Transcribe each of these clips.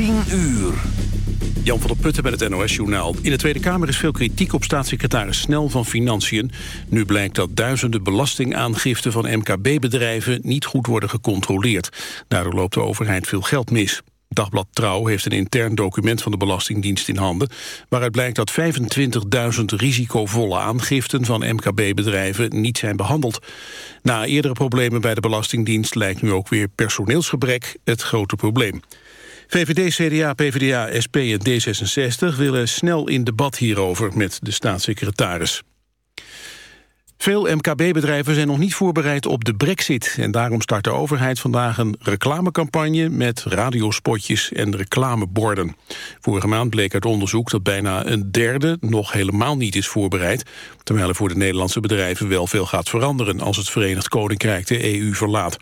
10 uur. Jan van der Putten met het NOS-journaal. In de Tweede Kamer is veel kritiek op staatssecretaris Snel van Financiën. Nu blijkt dat duizenden belastingaangiften van MKB-bedrijven... niet goed worden gecontroleerd. Daardoor loopt de overheid veel geld mis. Dagblad Trouw heeft een intern document van de Belastingdienst in handen... waaruit blijkt dat 25.000 risicovolle aangiften van MKB-bedrijven niet zijn behandeld. Na eerdere problemen bij de Belastingdienst lijkt nu ook weer personeelsgebrek het grote probleem. VVD, CDA, PvdA, SP en D66 willen snel in debat hierover met de staatssecretaris. Veel MKB-bedrijven zijn nog niet voorbereid op de brexit... en daarom start de overheid vandaag een reclamecampagne... met radiospotjes en reclameborden. Vorige maand bleek uit onderzoek dat bijna een derde... nog helemaal niet is voorbereid... terwijl er voor de Nederlandse bedrijven wel veel gaat veranderen... als het Verenigd Koninkrijk de EU verlaat.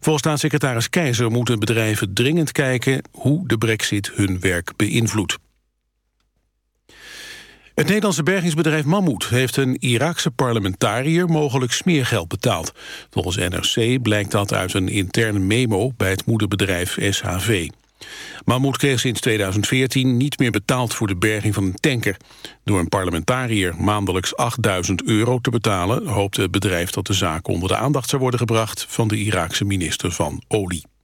Volgens staatssecretaris Keizer moeten bedrijven dringend kijken... hoe de brexit hun werk beïnvloedt. Het Nederlandse bergingsbedrijf Mammoet heeft een Iraakse parlementariër mogelijk smeergeld betaald. Volgens NRC blijkt dat uit een interne memo bij het moederbedrijf SHV. Mammoet kreeg sinds 2014 niet meer betaald voor de berging van een tanker. Door een parlementariër maandelijks 8000 euro te betalen... hoopte het bedrijf dat de zaak onder de aandacht zou worden gebracht... van de Iraakse minister van Olie.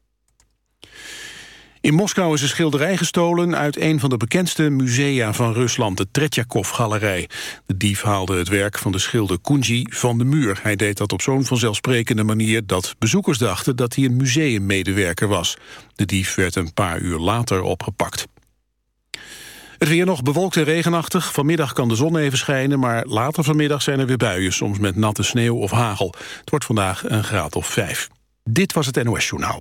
In Moskou is een schilderij gestolen uit een van de bekendste musea van Rusland, de Tretjakov-galerij. De dief haalde het werk van de schilder Kunji van de muur. Hij deed dat op zo'n vanzelfsprekende manier dat bezoekers dachten dat hij een museummedewerker was. De dief werd een paar uur later opgepakt. Het weer nog bewolkt en regenachtig. Vanmiddag kan de zon even schijnen, maar later vanmiddag zijn er weer buien, soms met natte sneeuw of hagel. Het wordt vandaag een graad of vijf. Dit was het NOS Journaal.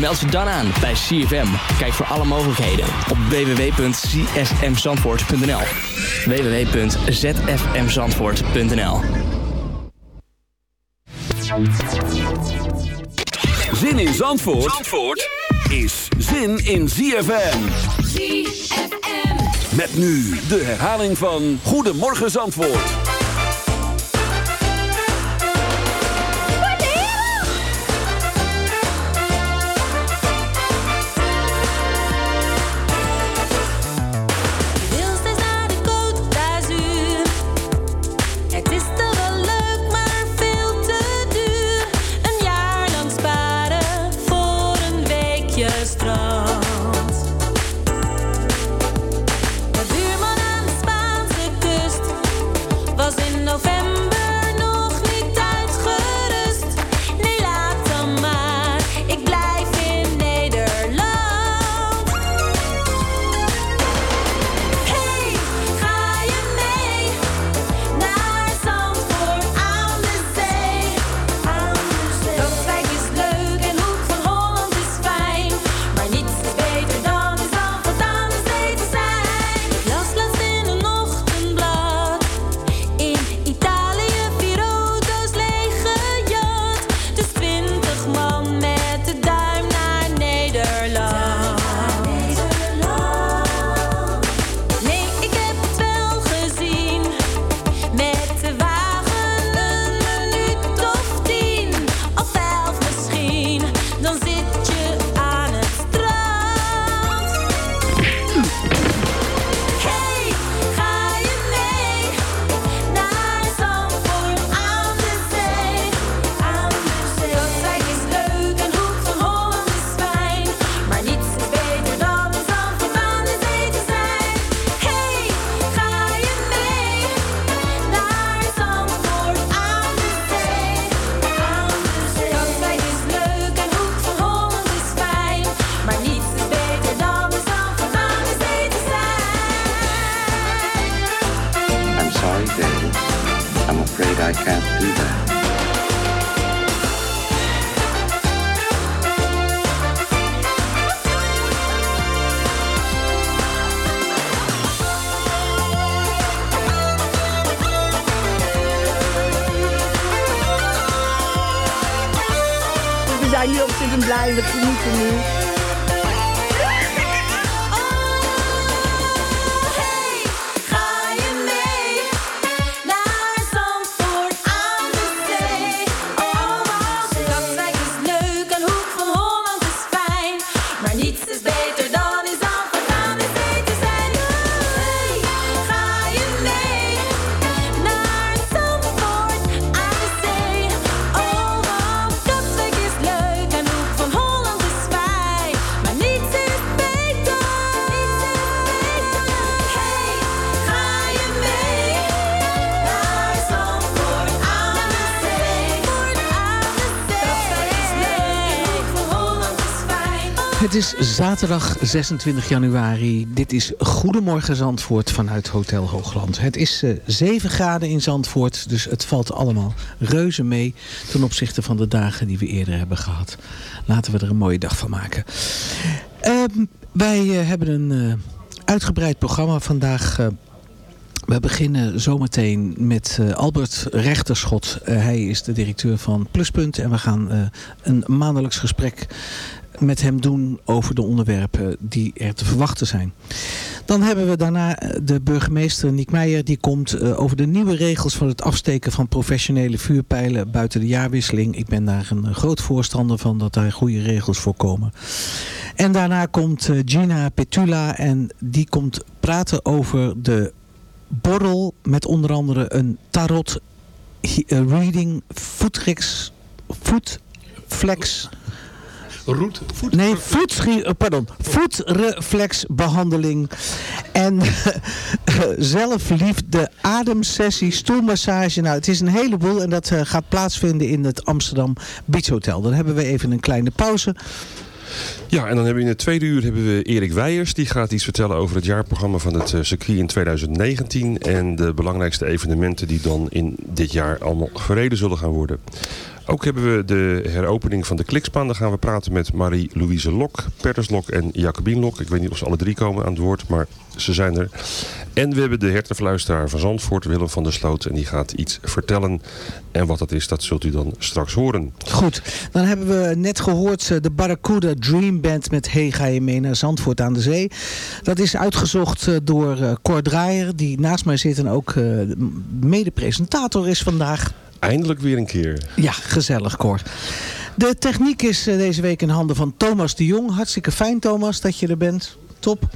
Meld je dan aan bij CFM. Kijk voor alle mogelijkheden op www.csmzandvoort.nl www.zfmzandvoort.nl Zin in Zandvoort, Zandvoort is zin in ZFM. Met nu de herhaling van Goedemorgen Zandvoort. Het is zaterdag 26 januari. Dit is Goedemorgen Zandvoort vanuit Hotel Hoogland. Het is eh 7 graden in Zandvoort, dus het valt allemaal reuze mee... ten opzichte van de dagen die we eerder hebben gehad. Laten we er een mooie dag van maken. Ehm, wij eh, hebben een eh, uitgebreid programma vandaag... eh, we beginnen zometeen met eh, Albert Rechterschot. Eh, hij is de directeur van Pluspunt. En we gaan eh, een maandelijks gesprek met hem doen over de onderwerpen die er te verwachten zijn. Dan hebben we daarna eh, de burgemeester Niek Meijer. Die komt eh, over de nieuwe regels van het afsteken van professionele vuurpijlen buiten de jaarwisseling. Ik ben daar een eh, groot voorstander van dat daar goede regels voor komen. En daarna komt Gina Petula en die komt praten over de borrel met onder andere een tarot reading voetrex voetflex Roet, voet. nee voetschie, eh, pardon voetreflexbehandeling en zelfliefde ademsessie stoelmassage nou het is een heleboel en dat eh, gaat plaatsvinden in het Amsterdam Beach Hotel dan hebben we even een kleine pauze Ja, en dan hebben we in het tweede uur hebben we Erik Weijers. Die gaat iets vertellen over het jaarprogramma van het eh, circuit in 2019. En de belangrijkste evenementen die dan in dit jaar allemaal verreden zullen gaan worden. Ook hebben we de heropening van de Klikspaan. Daar gaan we praten met Marie-Louise Lok, Perters Lok en Jacobien Lok. Ik weet niet of ze alle drie komen aan het woord, maar ze zijn er. En we hebben de hertenfluisteraar van Zandvoort, Willem van der Sloot. En die gaat iets vertellen. En wat dat is, dat zult u dan straks horen. Goed, dan hebben we net gehoord eh, de Barracuda Dream Band met Hey ga je mee naar Zandvoort aan de Zee. Dat is uitgezocht eh, door eh, Cor Draaier, die naast mij zit en ook mede-presentator is vandaag. Eindelijk weer een keer. Ja, gezellig Cor. De techniek is eh, deze week in handen van Thomas de Jong. Hartstikke fijn Thomas dat je er bent. Top.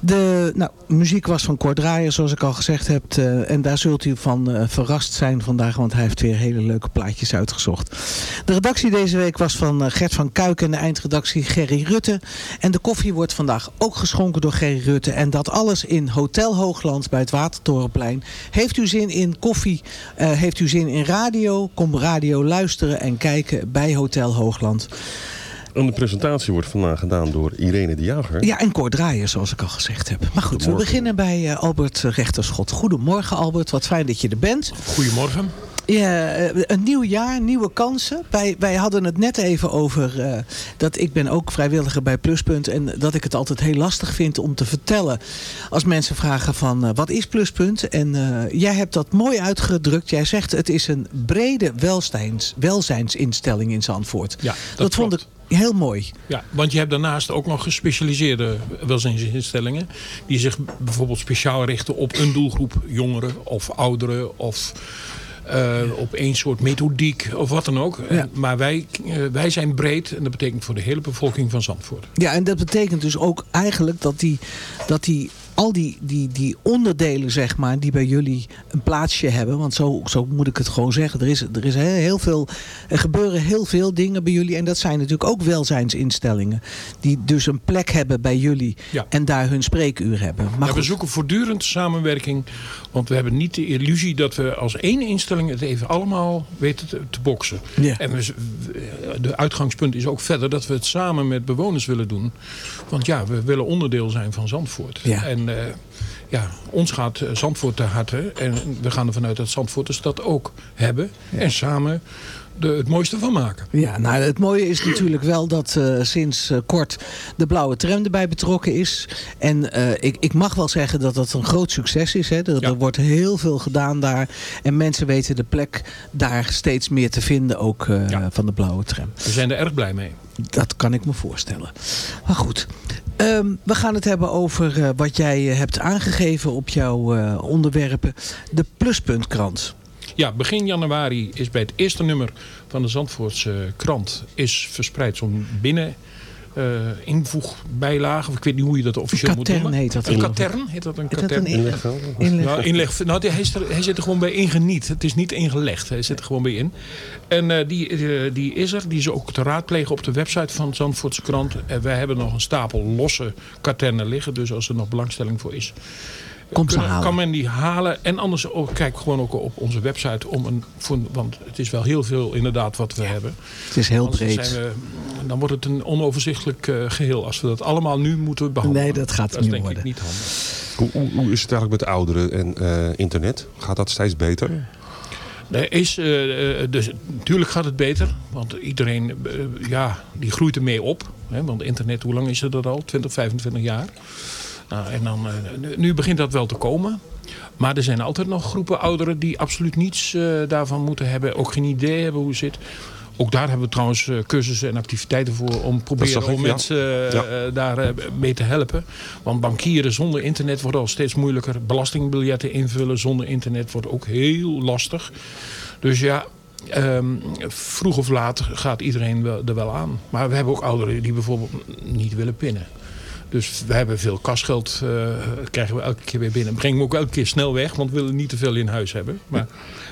De nou, muziek was van Cor Draaier, zoals ik al gezegd heb. eh, en daar zult u van eh, verrast zijn vandaag, want hij heeft weer hele leuke plaatjes uitgezocht. De redactie deze week was van eh, Gert van Kuik en de eindredactie Gerry Rutte. En de koffie wordt vandaag ook geschonken door Gerry Rutte. En dat alles in Hotel Hoogland bij het Watertorenplein. Heeft u zin in koffie? heeft u zin in radio? Kom radio luisteren en kijken bij Hotel Hoogland. En de presentatie wordt vandaag gedaan door Irene de Jager. Ja, en Cor Draaier, zoals ik al gezegd heb. Maar goed, we beginnen bij eh, Albert Rechterschot. Goedemorgen Albert, wat fijn dat je er bent. Goedemorgen. Ja, eh, een nieuw jaar, nieuwe kansen. Wij, wij hadden het net even over eh, dat ik ben ook vrijwilliger bij Pluspunt. En dat ik het altijd heel lastig vind om te vertellen. Als mensen vragen van eh, wat is Pluspunt? En jij hebt dat mooi uitgedrukt. Jij zegt het is een brede welzijns, welzijnsinstelling in Zandvoort. Ja, dat vond ik heel mooi. Ja, want je hebt daarnaast ook nog gespecialiseerde welzijnsinstellingen. Die zich bijvoorbeeld speciaal richten op een doelgroep jongeren of ouderen of eh, op één soort methodiek of wat dan ook. Ja. Maar wij, eh, wij zijn breed en dat betekent voor de hele bevolking van Zandvoort. Ja, en dat betekent dus ook eigenlijk dat die, dat die al die, die, die onderdelen, zeg maar, die bij jullie een plaatsje hebben. Want zo, zo moet ik het gewoon zeggen. Er, is, er, is heel veel, er gebeuren heel veel dingen bij jullie. En dat zijn natuurlijk ook welzijnsinstellingen. Die dus een plek hebben bij jullie. Ja. En daar hun spreekuur hebben. Maar Ja, we zoeken voortdurend samenwerking. Want we hebben niet de illusie dat we als één instelling het even allemaal weten te, te boksen. Ja. En we, de uitgangspunt is ook verder dat we het samen met bewoners willen doen. Want ja, we willen onderdeel zijn van Zandvoort. Ja. En eh, ja, ons gaat eh, Zandvoort te harte. En we gaan ervan uit dat Zandvoorters dat ook hebben. En samen de, het mooiste van maken. Ja, nou het mooie is natuurlijk wel dat eh, sinds eh, kort de blauwe tram erbij betrokken is. En eh, ik, ik mag wel zeggen dat dat een groot succes is. Hè. Er, er wordt heel veel gedaan daar. En mensen weten de plek daar steeds meer te vinden ook van de blauwe tram. We zijn er erg blij mee. Dat kan ik me voorstellen. Maar goed, ehm, we gaan het hebben over wat jij hebt aangegeven op jouw onderwerpen. De Pluspuntkrant. Ja, begin januari is bij het eerste nummer van de Zandvoortse krant... is verspreid zo'n binnen... eh, invoegbijlage, of ik weet niet hoe je dat officieel moet katern noemen. heet dat. Een katern? Heet dat een Is dat katern? een inleg- inleg- Nou, inleg, nou die, hij, er, hij zit er gewoon bij ingeniet. Het is niet ingelegd. Hij zit er gewoon bij in. En eh, die, eh, die is er. Die is ook te raadplegen op de website van Zandvoortse krant. En wij hebben nog een stapel losse katernen liggen. Dus als er nog belangstelling voor is. Komt ze halen. Kan men die halen. En anders ook, kijk gewoon ook op onze website. Om een, voor, want het is wel heel veel inderdaad wat we hebben. Het is heel Anders breed. zijn we- dan wordt het een onoverzichtelijk eh, geheel. Als we dat allemaal nu moeten behandelen. Nee, dat gaat dat niet denk worden. ik niet handig. Hoe, hoe, hoe is het eigenlijk met ouderen en eh, internet? Gaat dat steeds beter? Er is, eh, dus, natuurlijk gaat het beter. Want iedereen ja, die groeit ermee op. Hè, want internet, hoe lang is het er al? 20, 25 jaar. Nou, en dan, eh, nu- begint dat wel te komen. Maar er zijn altijd nog groepen ouderen die absoluut niets eh, daarvan moeten hebben. Ook geen idee hebben hoe het zit. Ook daar hebben we trouwens eh, cursussen en activiteiten voor om proberen ik, om ja. mensen Ja. eh, daar mee te helpen. Want bankieren zonder internet wordt al steeds moeilijker. Belastingbiljetten invullen zonder internet wordt ook heel lastig. Dus ja, ehm, vroeg of laat gaat iedereen er wel aan. Maar we hebben ook ouderen die bijvoorbeeld niet willen pinnen. Dus we hebben veel kasgeld, eh, krijgen we elke keer weer binnen. Brengen we ook elke keer snel weg, want we willen niet te veel in huis hebben. Maar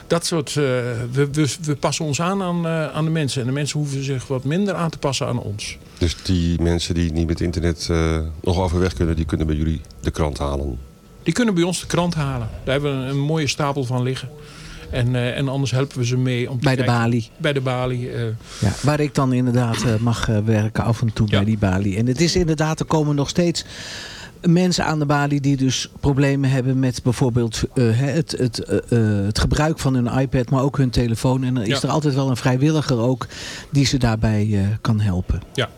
dat soort, eh, we, we, we passen ons aan aan, eh, aan de mensen. En de mensen hoeven zich wat minder aan te passen aan ons. Dus die mensen die niet met internet nog overweg kunnen, die kunnen bij jullie de krant halen. Die kunnen bij ons de krant halen. Daar hebben we een, een mooie stapel van liggen. En, eh, en anders helpen we ze mee. Om te Bij de kijken- balie. Bij de balie. eh, Ja, waar ik dan inderdaad eh, mag werken af en toe bij die balie. En het is inderdaad, er komen nog steeds mensen aan de balie die dus problemen hebben met bijvoorbeeld het, het, het gebruik van hun iPad, maar ook hun telefoon. En dan is er altijd wel een vrijwilliger ook die ze daarbij kan helpen. ja,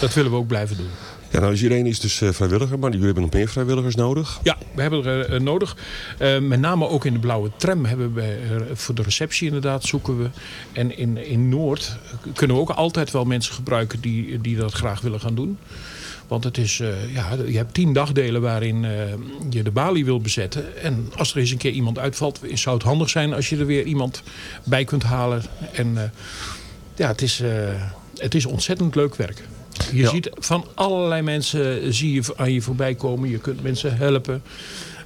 dat willen we ook blijven doen. Ja, nou iedereen is dus eh, vrijwilliger, maar jullie hebben nog meer vrijwilligers nodig. Ja, we hebben er eh, nodig. Eh, met name ook in de blauwe tram hebben we voor de receptie inderdaad zoeken we. En in, in Noord kunnen we ook altijd wel mensen gebruiken die, die dat graag willen gaan doen. Want het is, ja, je hebt tien dagdelen waarin je de balie wil bezetten. En als er eens een keer iemand uitvalt, zou het handig zijn als je er weer iemand bij kunt halen. En ja, het is, het is ontzettend leuk werk. Je Ja. ziet van allerlei mensen eh, zie je aan je voorbij komen. Je kunt mensen helpen.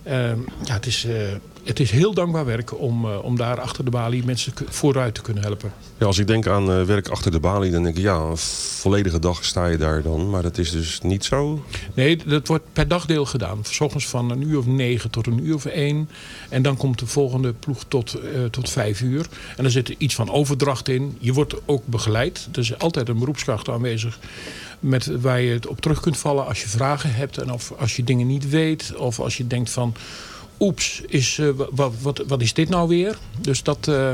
Ehm, ja, het, is, eh, het is heel dankbaar werk om, eh, om daar achter de balie mensen vooruit te kunnen helpen. Ja, als ik denk aan eh, werk achter de balie, dan denk ik ja, een volledige dag sta je daar dan. Maar dat is dus niet zo. Nee, dat wordt per dagdeel gedaan. S ochtends van een uur of negen tot een uur of één. En dan komt de volgende ploeg tot, eh, tot vijf uur. En er zit iets van overdracht in. Je wordt ook begeleid. Er is altijd een beroepskracht aanwezig. Met, waar je het op terug kunt vallen als je vragen hebt. En of als je dingen niet weet. Of als je denkt van... Oeps, is, eh, wat, wat, wat is dit nou weer? Dus dat, eh,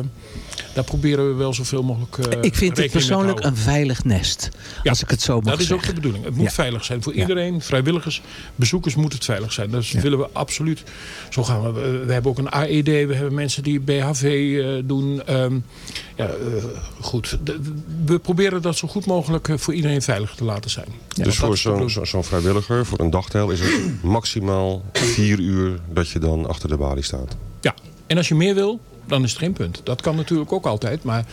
daar proberen we wel zoveel mogelijk eh, ik vind het persoonlijk een veilig nest. Als ik het zo mag Dat is ook zeggen. de bedoeling. Het moet Ja. veilig zijn voor Ja. iedereen. Vrijwilligers, bezoekers moet het veilig zijn. Dat Ja. willen we absoluut. Zo gaan we. We- hebben ook een AED. We hebben mensen die BHV eh, doen. Ehm, ja, eh, goed. De- we proberen dat zo goed mogelijk voor iedereen veilig te laten zijn. Dus voor zo, zo'n vrijwilliger, voor een dagdeel, is het maximaal vier uur dat je dan achter de balie staat. Ja. En als je meer wil, dan is het geen punt. Dat kan natuurlijk ook altijd. Maar,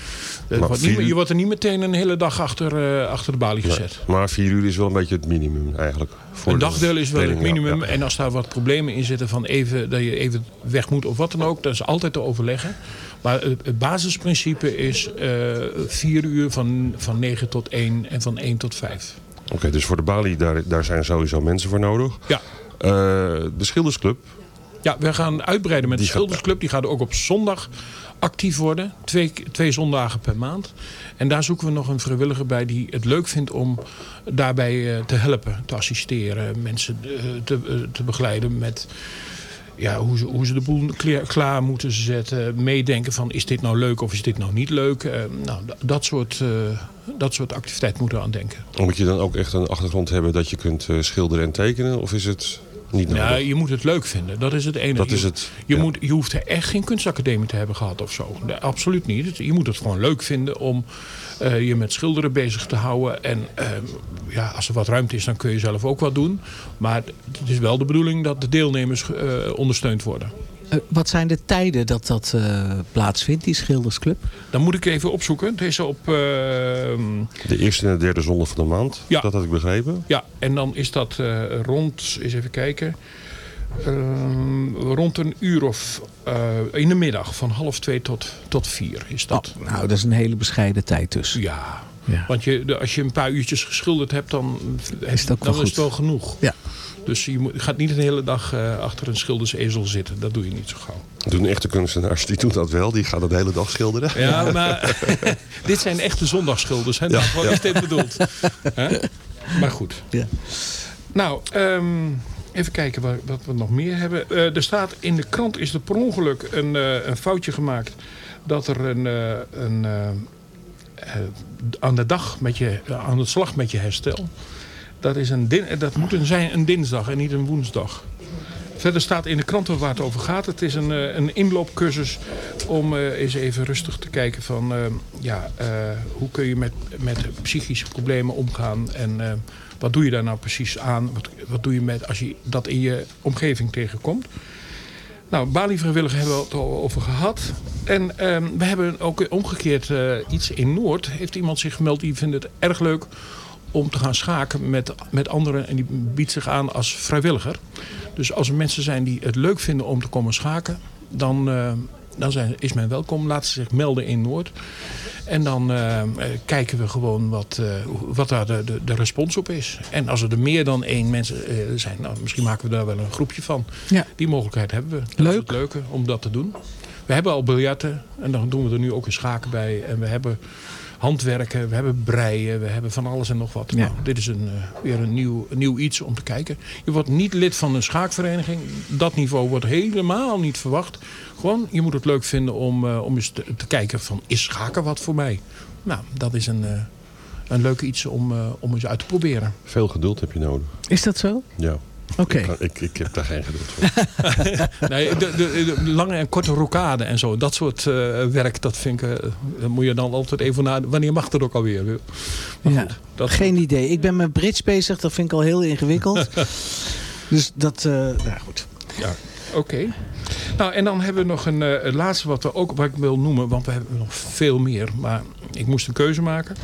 het Maar wordt vier niet, uur- je wordt er niet meteen een hele dag achter, eh, achter de balie gezet. Maar vier uur is wel een beetje het minimum eigenlijk. Voor Een de dagdeel is wel het ja, minimum. ja. En als daar wat problemen in zitten van even, dat je even weg moet of wat dan ook, dat is altijd te overleggen. Maar het, basisprincipe is eh, vier uur van, van 9 tot 1 en van 1 tot 5. Oké, dus voor de balie, daar, daar zijn sowieso mensen voor nodig. Ja. Eh, de Schildersclub, Ja, we gaan uitbreiden met de Schildersclub. Die gaat ook op zondag actief worden. Twee, twee zondagen per maand. En daar zoeken we nog een vrijwilliger bij die het leuk vindt om daarbij eh, te helpen. Te assisteren, mensen eh, te, eh, te begeleiden met ja, hoe, ze, hoe ze de boel klaar, moeten zetten. Meedenken van is dit nou leuk of is dit nou niet leuk. Nou, dat soort, eh, dat soort activiteit moeten we aan denken. Moet je dan ook echt een achtergrond hebben dat je kunt schilderen en tekenen? Of is het niet nodig? Ja, je moet het leuk vinden. Dat is het enige. Dat is Je- het, Je, ja. moet, je hoeft er echt geen kunstacademie te hebben gehad of zo. Nee, absoluut niet. Je moet het gewoon leuk vinden om eh, je met schilderen bezig te houden. En ehm, ja, als er wat ruimte is, dan kun je zelf ook wat doen. Maar het is wel de bedoeling dat de deelnemers eh, ondersteund worden. Eh, wat zijn de tijden dat dat eh, plaatsvindt, die schildersclub? Dan moet ik even opzoeken. Het is op... ehm, De eerste en de derde zondag van de maand, Ja. dat had ik begrepen. Ja, en dan is dat eh, rond, eens even kijken, Ehm, rond een uur of eh, in de middag van half twee tot, tot vier is dat. Nou, dat is een hele bescheiden tijd dus. Ja, Ja. want je, als je een paar uurtjes geschilderd hebt, dan, Is wel dan is het wel genoeg. Ja. Dus je, gaat niet een hele dag eh, achter een schildersezel zitten. Dat doe je niet zo gauw. Doen echte kunstenaars, die doen dat wel. Die gaan de hele dag schilderen. Ja, maar dit zijn echte zondagsschilders. Hè? Ja, ja. is dit bedoeld. Hè? Maar goed. Ja. Nou, ehm, even kijken wat, wat we nog meer hebben. Eh, er staat in de krant is er per ongeluk een, eh, een foutje gemaakt. Dat er een, eh, een aan de dag met je, aan de slag met je herstel. Dat, is een dat moet een zijn een dinsdag en niet een woensdag. Verder staat in de krant waar het over gaat. Het is een, eh, een inloopcursus om eh, eens even rustig te kijken van... eh, ja, eh, hoe kun je met, met psychische problemen omgaan... en eh, wat doe je daar nou precies aan? Wat, wat doe je met als je dat in je omgeving tegenkomt? Nou, Bali-vrijwilliger hebben we het al over gehad. En ehm, we hebben ook omgekeerd eh, iets in Noord. Heeft iemand zich gemeld die vindt het erg leuk om te gaan schaken met, met anderen. En die biedt zich aan als vrijwilliger. Dus als er mensen zijn die het leuk vinden om te komen schaken... dan, eh, dan zijn, is men welkom. Laat ze zich melden in Noord. En dan eh, kijken we gewoon wat, eh, wat daar de, de, de respons op is. En als er er meer dan één mensen eh, zijn... Nou, misschien maken we daar wel een groepje van. Ja. Die mogelijkheid hebben we. Dat Leuk. is het leuke om dat te doen. We hebben al biljarten. En dan doen we er nu ook een schaken bij. En we hebben handwerken, we hebben breien, we hebben van alles en nog wat. Ja. Nou, dit is een, eh, weer een nieuw, een nieuw iets om te kijken. Je wordt niet lid van een schaakvereniging. Dat niveau wordt helemaal niet verwacht. Gewoon, je moet het leuk vinden om, eh, om eens te, te kijken van, is schaken wat voor mij? Nou, dat is een, eh, een leuk iets om, eh, om eens uit te proberen. Veel geduld heb je nodig. Is dat zo? Ja. Oké. Ik, ik, ik heb daar geen geduld voor. Nee, de, de, de lange en korte rokade en zo. Dat soort eh, werk, dat vind ik... eh, dan moet je dan altijd even naar... Wanneer mag dat ook alweer? Maar Ja. goed, dat, Geen idee. Ik ben met bridge bezig. Dat vind ik al heel ingewikkeld. dus dat... eh, nou goed. Ja, oké. Nou, en dan hebben we nog een, eh, het laatste wat, we ook, wat ik wil noemen. Want we hebben nog veel meer. Maar ik moest een keuze maken.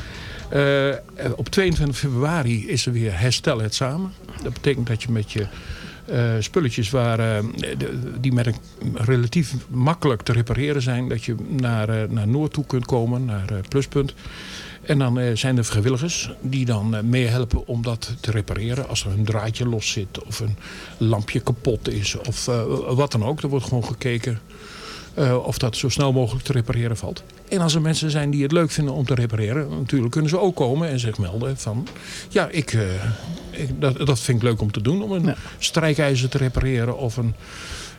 Eh, op 22 februari is er weer Herstel het Samen. Dat betekent dat je met je eh, spulletjes waar, eh, die met relatief makkelijk te repareren zijn. Dat je naar, naar Noord toe kunt komen, naar Pluspunt. En dan zijn er vrijwilligers die dan eh, meehelpen om dat te repareren. Als er een draadje los zit of een lampje kapot is of wat dan ook. Er wordt gewoon gekeken eh, of dat zo snel mogelijk te repareren valt. En als er mensen zijn die het leuk vinden om te repareren, natuurlijk kunnen ze ook komen en zich melden van ja, ik, eh, ik- dat, dat vind ik leuk om te doen. Om een Ja. strijkijzer te repareren of een,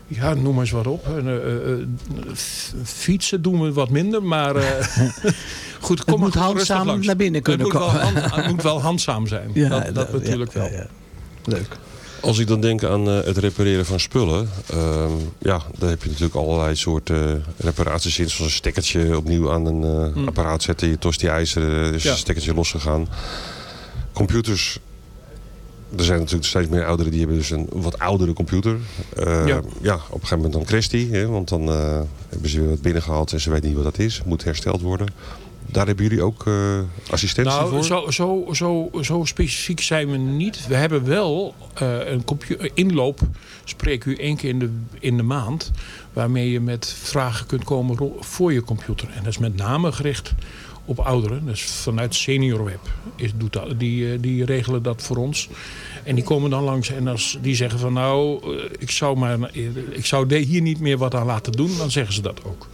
ja, noem maar eens wat op. Eh, fietsen doen we wat minder, maar goed, kom maar moet handzaam naar binnen kunnen het moet wel, komen. hand- het moet wel handzaam zijn. dat dat natuurlijk ja, wel. ja. Leuk. Als ik dan denk aan eh, het repareren van spullen. ehm, ja, dan heb je natuurlijk allerlei soorten uh, reparaties in. Zoals een stekkertje opnieuw aan een eh, Hmm. apparaat zetten. Je tosti ijzer, is Ja. een stekkertje losgegaan. Computers. Er zijn natuurlijk steeds meer ouderen die hebben dus een wat oudere computer. Eh, Ja. ja. op een gegeven moment dan crasht die. Hè, want dan eh, hebben ze weer wat binnengehaald en ze weten niet wat dat is. Moet hersteld worden. Daar hebben jullie ook eh, assistentie Nou, voor? zo, zo, zo, zo specifiek zijn we niet. We hebben wel eh, een inloop, spreek u één keer in de, in de maand, waarmee je met vragen kunt komen voor je computer. En dat is met name gericht op ouderen. Dus vanuit SeniorWeb is, doet dat, die, eh, die regelen dat voor ons. En die komen dan langs en als die zeggen van nou, ik zou, maar, ik zou hier niet meer wat aan laten doen, dan zeggen ze dat ook.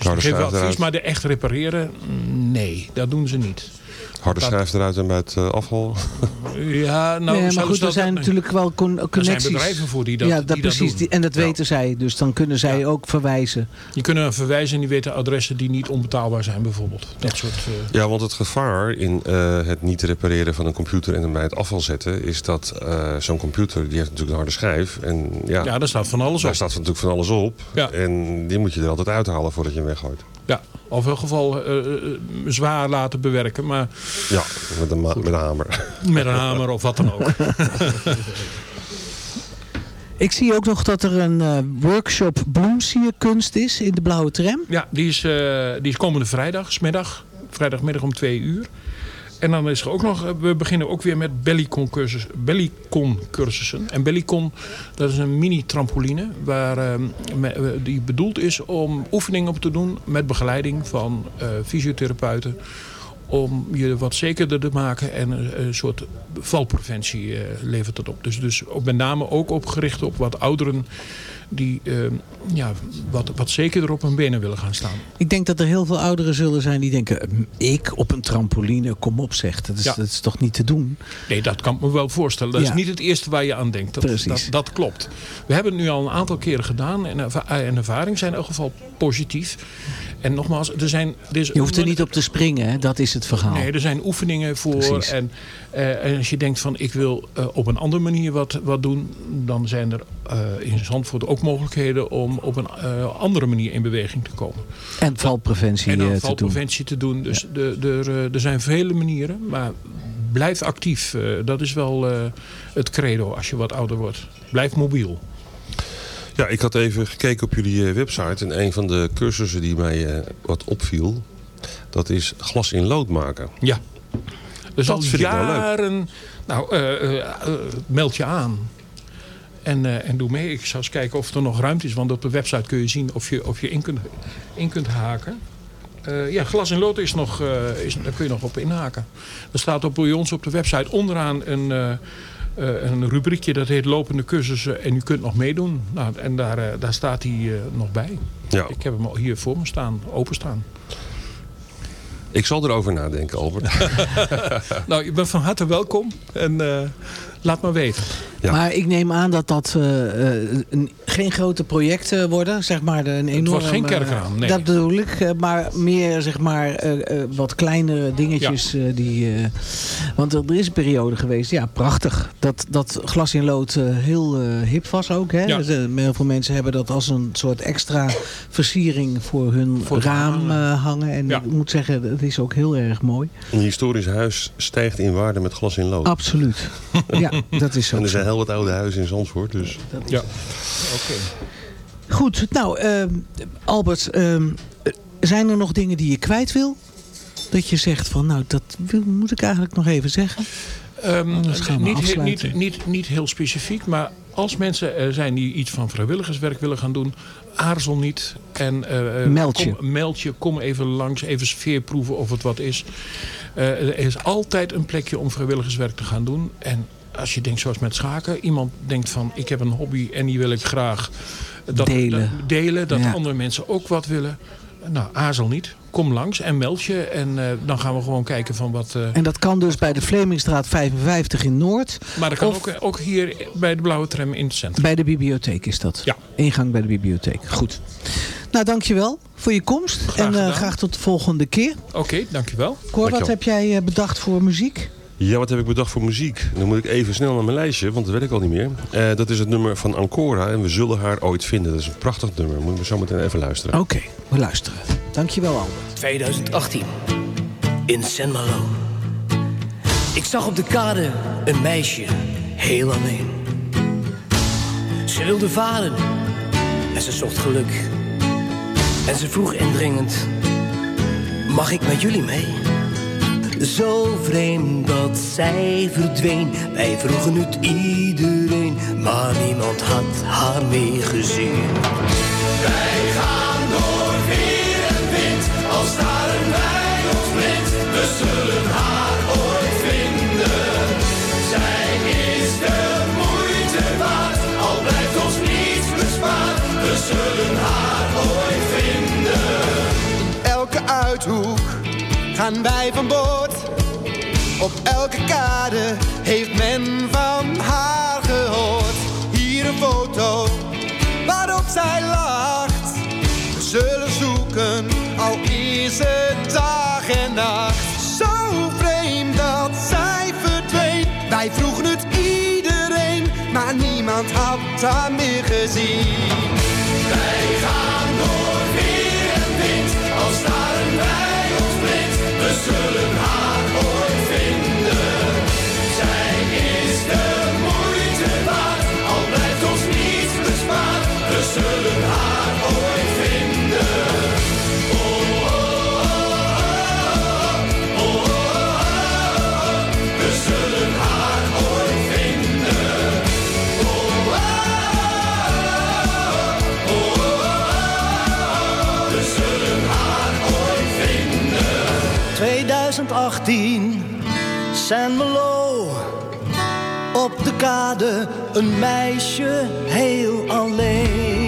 Dus geven schuif advies, maar de echt repareren, nee, dat doen ze niet. Harde schijf eruit en bij het eh, afval. Ja, nou, nee, maar goed, er zijn natuurlijk wel con connecties. bedrijven voor die dat- ja, dat die dat precies. doen. die- en dat Ja. weten zij. Dus dan kunnen zij ook verwijzen. Je kunnen verwijzen en die weten adressen die niet onbetaalbaar zijn bijvoorbeeld. Dat soort... eh, Ja, want het gevaar in eh, het niet repareren van een computer en hem bij het afval zetten... is dat eh, zo'n computer, die heeft natuurlijk een harde schijf. En ja, ja, daar staat van alles daar op. staat natuurlijk van alles op. Ja. En die moet je er altijd uithalen voordat je hem weggooit. Ja, of in ieder geval eh, eh, zwaar laten bewerken, maar Ja, met een, met een hamer. met een hamer of wat dan ook. Ik zie ook nog dat er een eh, workshop bloemsierkunst is in de Blauwe Tram. Ja, die is, eh, die is komende vrijdag, smiddag. Vrijdagmiddag om twee uur. En dan is er ook nog, eh, we beginnen ook weer met Bellycon, Bellycon cursussen. En Bellycon, dat is een mini trampoline waar, eh, me- eh, die bedoeld is om oefeningen op te doen met begeleiding van eh, fysiotherapeuten. Om je wat zekerder te maken en een, soort valpreventie levert dat op. Dus, dus met name ook opgericht op wat ouderen die eh, ja, wat, wat zekerder op hun benen willen gaan staan. Ik denk dat er heel veel ouderen zullen zijn die denken... "Hm, ik op een trampoline, kom op zeg. Dat is, Ja. dat is toch niet te doen? Nee, dat kan ik me wel voorstellen. Dat Ja. is niet het eerste waar je aan denkt. Dat, Precies. dat, dat klopt. We hebben het nu al een aantal keren gedaan. En, erva- en ervaringen zijn in elk geval positief. En nogmaals, er zijn... Er is Je hoeft er niet op te springen, hè? dat is het verhaal. Nee, er zijn oefeningen voor. Precies. En, eh, en als je denkt van ik wil eh, op een andere manier wat, wat doen. Dan zijn er eh, in Zandvoort ook mogelijkheden om op een eh, andere manier in beweging te komen. En valpreventie En dan eh, te doen. valpreventie te doen. Dus de, de, er, er zijn vele manieren. Maar blijf actief. Eh, dat is wel eh, het credo als je wat ouder wordt. Blijf mobiel. Ja, ik had even gekeken op jullie eh, website. En een van de cursussen die mij eh, wat opviel... dat is glas in lood maken. Ja. Dus Dat al jaren... Nou, eh, eh, eh, meld je aan. En, en doe mee. Ik zou eens kijken of er nog ruimte is. Want op de website kun je zien of je, of je in, kunt, in kunt haken. Ja, glas in lood is nog, is, daar kun je nog op inhaken. Er staat op bij ons op de website onderaan een, een rubriekje dat heet lopende cursussen. En u kunt nog meedoen. Nou, en daar, daar staat hij nog bij. Ja. Ik heb hem al hier voor me staan, openstaan. Ik zal erover nadenken, Albert. nou, je bent van harte welkom. En eh, laat maar weten. Ja. Maar ik neem aan dat dat eh, eh, een- geen grote projecten worden. Zeg maar, een enorm, wordt geen kerkraam, nee. Dat bedoel ik. eh, maar meer zeg maar, eh, eh, wat kleinere dingetjes. eh, die, eh, want er is een periode geweest. Ja, prachtig. Dat, dat glas in lood eh, heel hip was ook. Hè? Ja. Dus, heel veel mensen hebben dat als een soort extra versiering voor hun Voor het raam hangen. eh, hangen. En Ja. ik moet zeggen, het is ook heel erg mooi. Een historisch huis stijgt in waarde met glas in lood. Absoluut. ja, dat is en ook er zo. zijn heel wat oude huizen in Zandvoort. Dus Ja. Goed, nou ehm, Albert, ehm, eh, zijn er nog dingen die je kwijt wil? Dat je zegt van, nou dat wil, moet ik eigenlijk nog even zeggen. Ehm, Anders gaan we niet, afsluiten. niet, niet, niet heel specifiek, maar als mensen er zijn die iets van vrijwilligerswerk willen gaan doen, aarzel niet. En, eh, eh, Meld je. Kom, meld je, kom even langs, even sfeerproeven of het wat is. Eh, er is altijd een plekje om vrijwilligerswerk te gaan doen. En als je denkt zoals met schaken, iemand denkt van ik heb een hobby en die wil ik graag dat, Delen. dat- delen, dat Ja. andere mensen ook wat willen. Nou, aarzel niet. Kom langs en meld je. En eh, dan gaan we gewoon kijken van wat... eh, En dat kan dus bij de Vlemingstraat 55 in Noord. maar dat kan Of- ook, ook hier bij de Blauwe Tram in het centrum. Bij de bibliotheek is dat. Ja. Ingang bij de bibliotheek. Goed. Nou, dankjewel voor je komst. en eh, graag tot de volgende keer. Oké, dankjewel. Cor, wat Dankjewel. heb jij eh, bedacht voor muziek? Ja, wat heb ik bedacht voor muziek? Dan moet ik even snel naar mijn lijstje, want dat weet ik al niet meer. Eh, dat is het nummer van Ancora en we zullen haar ooit vinden. Dat is een prachtig nummer. Moeten we zo meteen even luisteren. Oké, we luisteren. Dankjewel Albert. 2018 in San Malo. Ik zag op de kade een meisje heel alleen. Ze wilde varen en ze zocht geluk. En ze vroeg indringend: Mag ik met jullie mee? Zo vreemd dat zij verdween. Wij vroegen het iedereen, maar niemand had haar meegezien. Wij gaan door weer en wind, al staren wij ons blind. We zullen haar ooit vinden. Zij is de moeite waard, al blijft ons niets bespaard. We zullen haar ooit vinden. Elke uithoek gaan wij van boord. Op elke kade heeft men van haar gehoord. Hier een foto waarop zij lacht. We zullen zoeken, al is het dag en nacht. Zo vreemd dat zij verdween. Wij vroegen het iedereen, maar niemand had haar meer gezien. Wij gaan door weer en wind, al staren zullen San Melo. Op de kade een meisje heel alleen.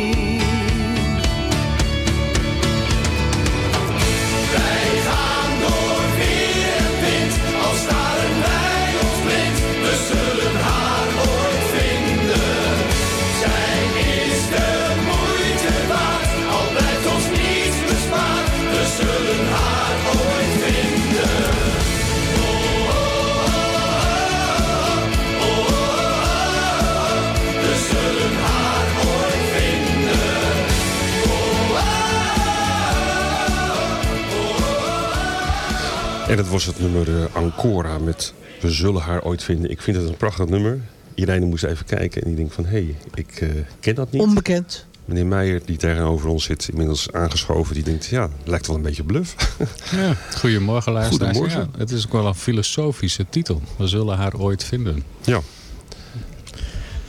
En dat was het nummer eh, Ancora met We zullen haar ooit vinden. Ik vind het een prachtig nummer. Irene moest even kijken en die denkt van... hé, hey, ik eh, ken dat niet. Onbekend. Meneer Meijer, die tegenover ons zit, inmiddels aangeschoven... die denkt, ja, lijkt wel een beetje bluff. Ja, goedemorgen luisteraars. Goedemorgen. Ja, het is ook wel een filosofische titel. We zullen haar ooit vinden. Ja.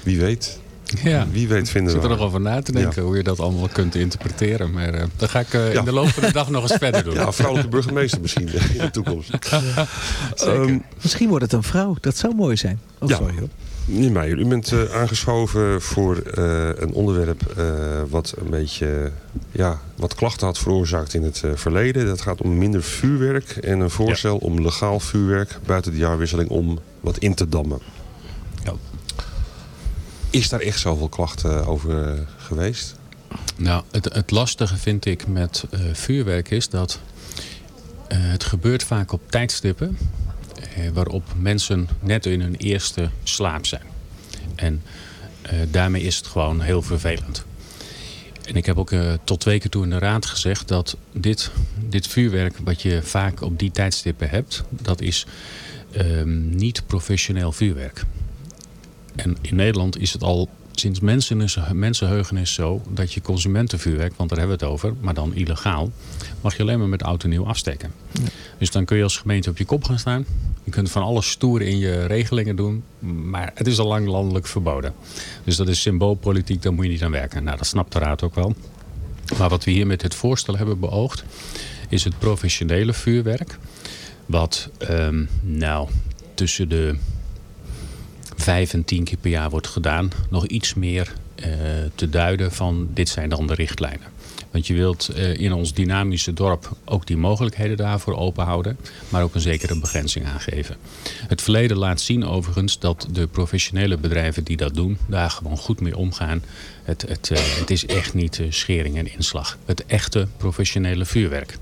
Wie weet. Ja. Wie weet vinden Ik we zit er nog over na te denken Ja. hoe je dat allemaal kunt interpreteren. Maar eh, dat ga ik eh, Ja. in de loop van de dag nog eens verder doen. Ja, vrouwelijke burgemeester misschien in de toekomst. Ehm, Misschien wordt het een vrouw. Dat zou mooi zijn. Oh, Ja. sorry hoor. Meneer Meijer, u bent eh, aangeschoven voor eh, een onderwerp eh, wat een beetje ja, wat klachten had veroorzaakt in het eh, verleden. Dat gaat om minder vuurwerk en een voorstel om legaal vuurwerk buiten de jaarwisseling om wat in te dammen. Is daar echt zoveel klachten over eh, geweest? Nou, het, het lastige vind ik met eh, vuurwerk is dat eh, het gebeurt vaak op tijdstippen eh, waarop mensen net in hun eerste slaap zijn. En eh, daarmee is het gewoon heel vervelend. En ik heb ook eh, tot twee keer toe in de raad gezegd dat dit, dit vuurwerk wat je vaak op die tijdstippen hebt, dat is ehm, niet professioneel vuurwerk. En in Nederland is het al sinds mensenheugenis zo dat je consumentenvuurwerk, want daar hebben we het over, maar dan illegaal, mag je alleen maar met oud en nieuw afsteken. Dus dan kun je als gemeente op je kop gaan staan. Je kunt van alles stoer in je regelingen doen, maar het is al lang landelijk verboden. Dus dat is symboolpolitiek, daar moet je niet aan werken. Nou, dat snapt de raad ook wel. Maar wat we hier met dit voorstel hebben beoogd, is het professionele vuurwerk. Wat, ehm, nou, tussen de vijf en tien keer per jaar wordt gedaan. Nog iets meer eh, te duiden van dit zijn dan de richtlijnen. Want je wilt eh, in ons dynamische dorp ook die mogelijkheden daarvoor open houden. Maar ook een zekere begrenzing aangeven. Het verleden laat zien overigens dat de professionele bedrijven die dat doen. Daar gewoon goed mee omgaan. Het, het, eh, het is echt niet schering en inslag. Het echte professionele vuurwerk.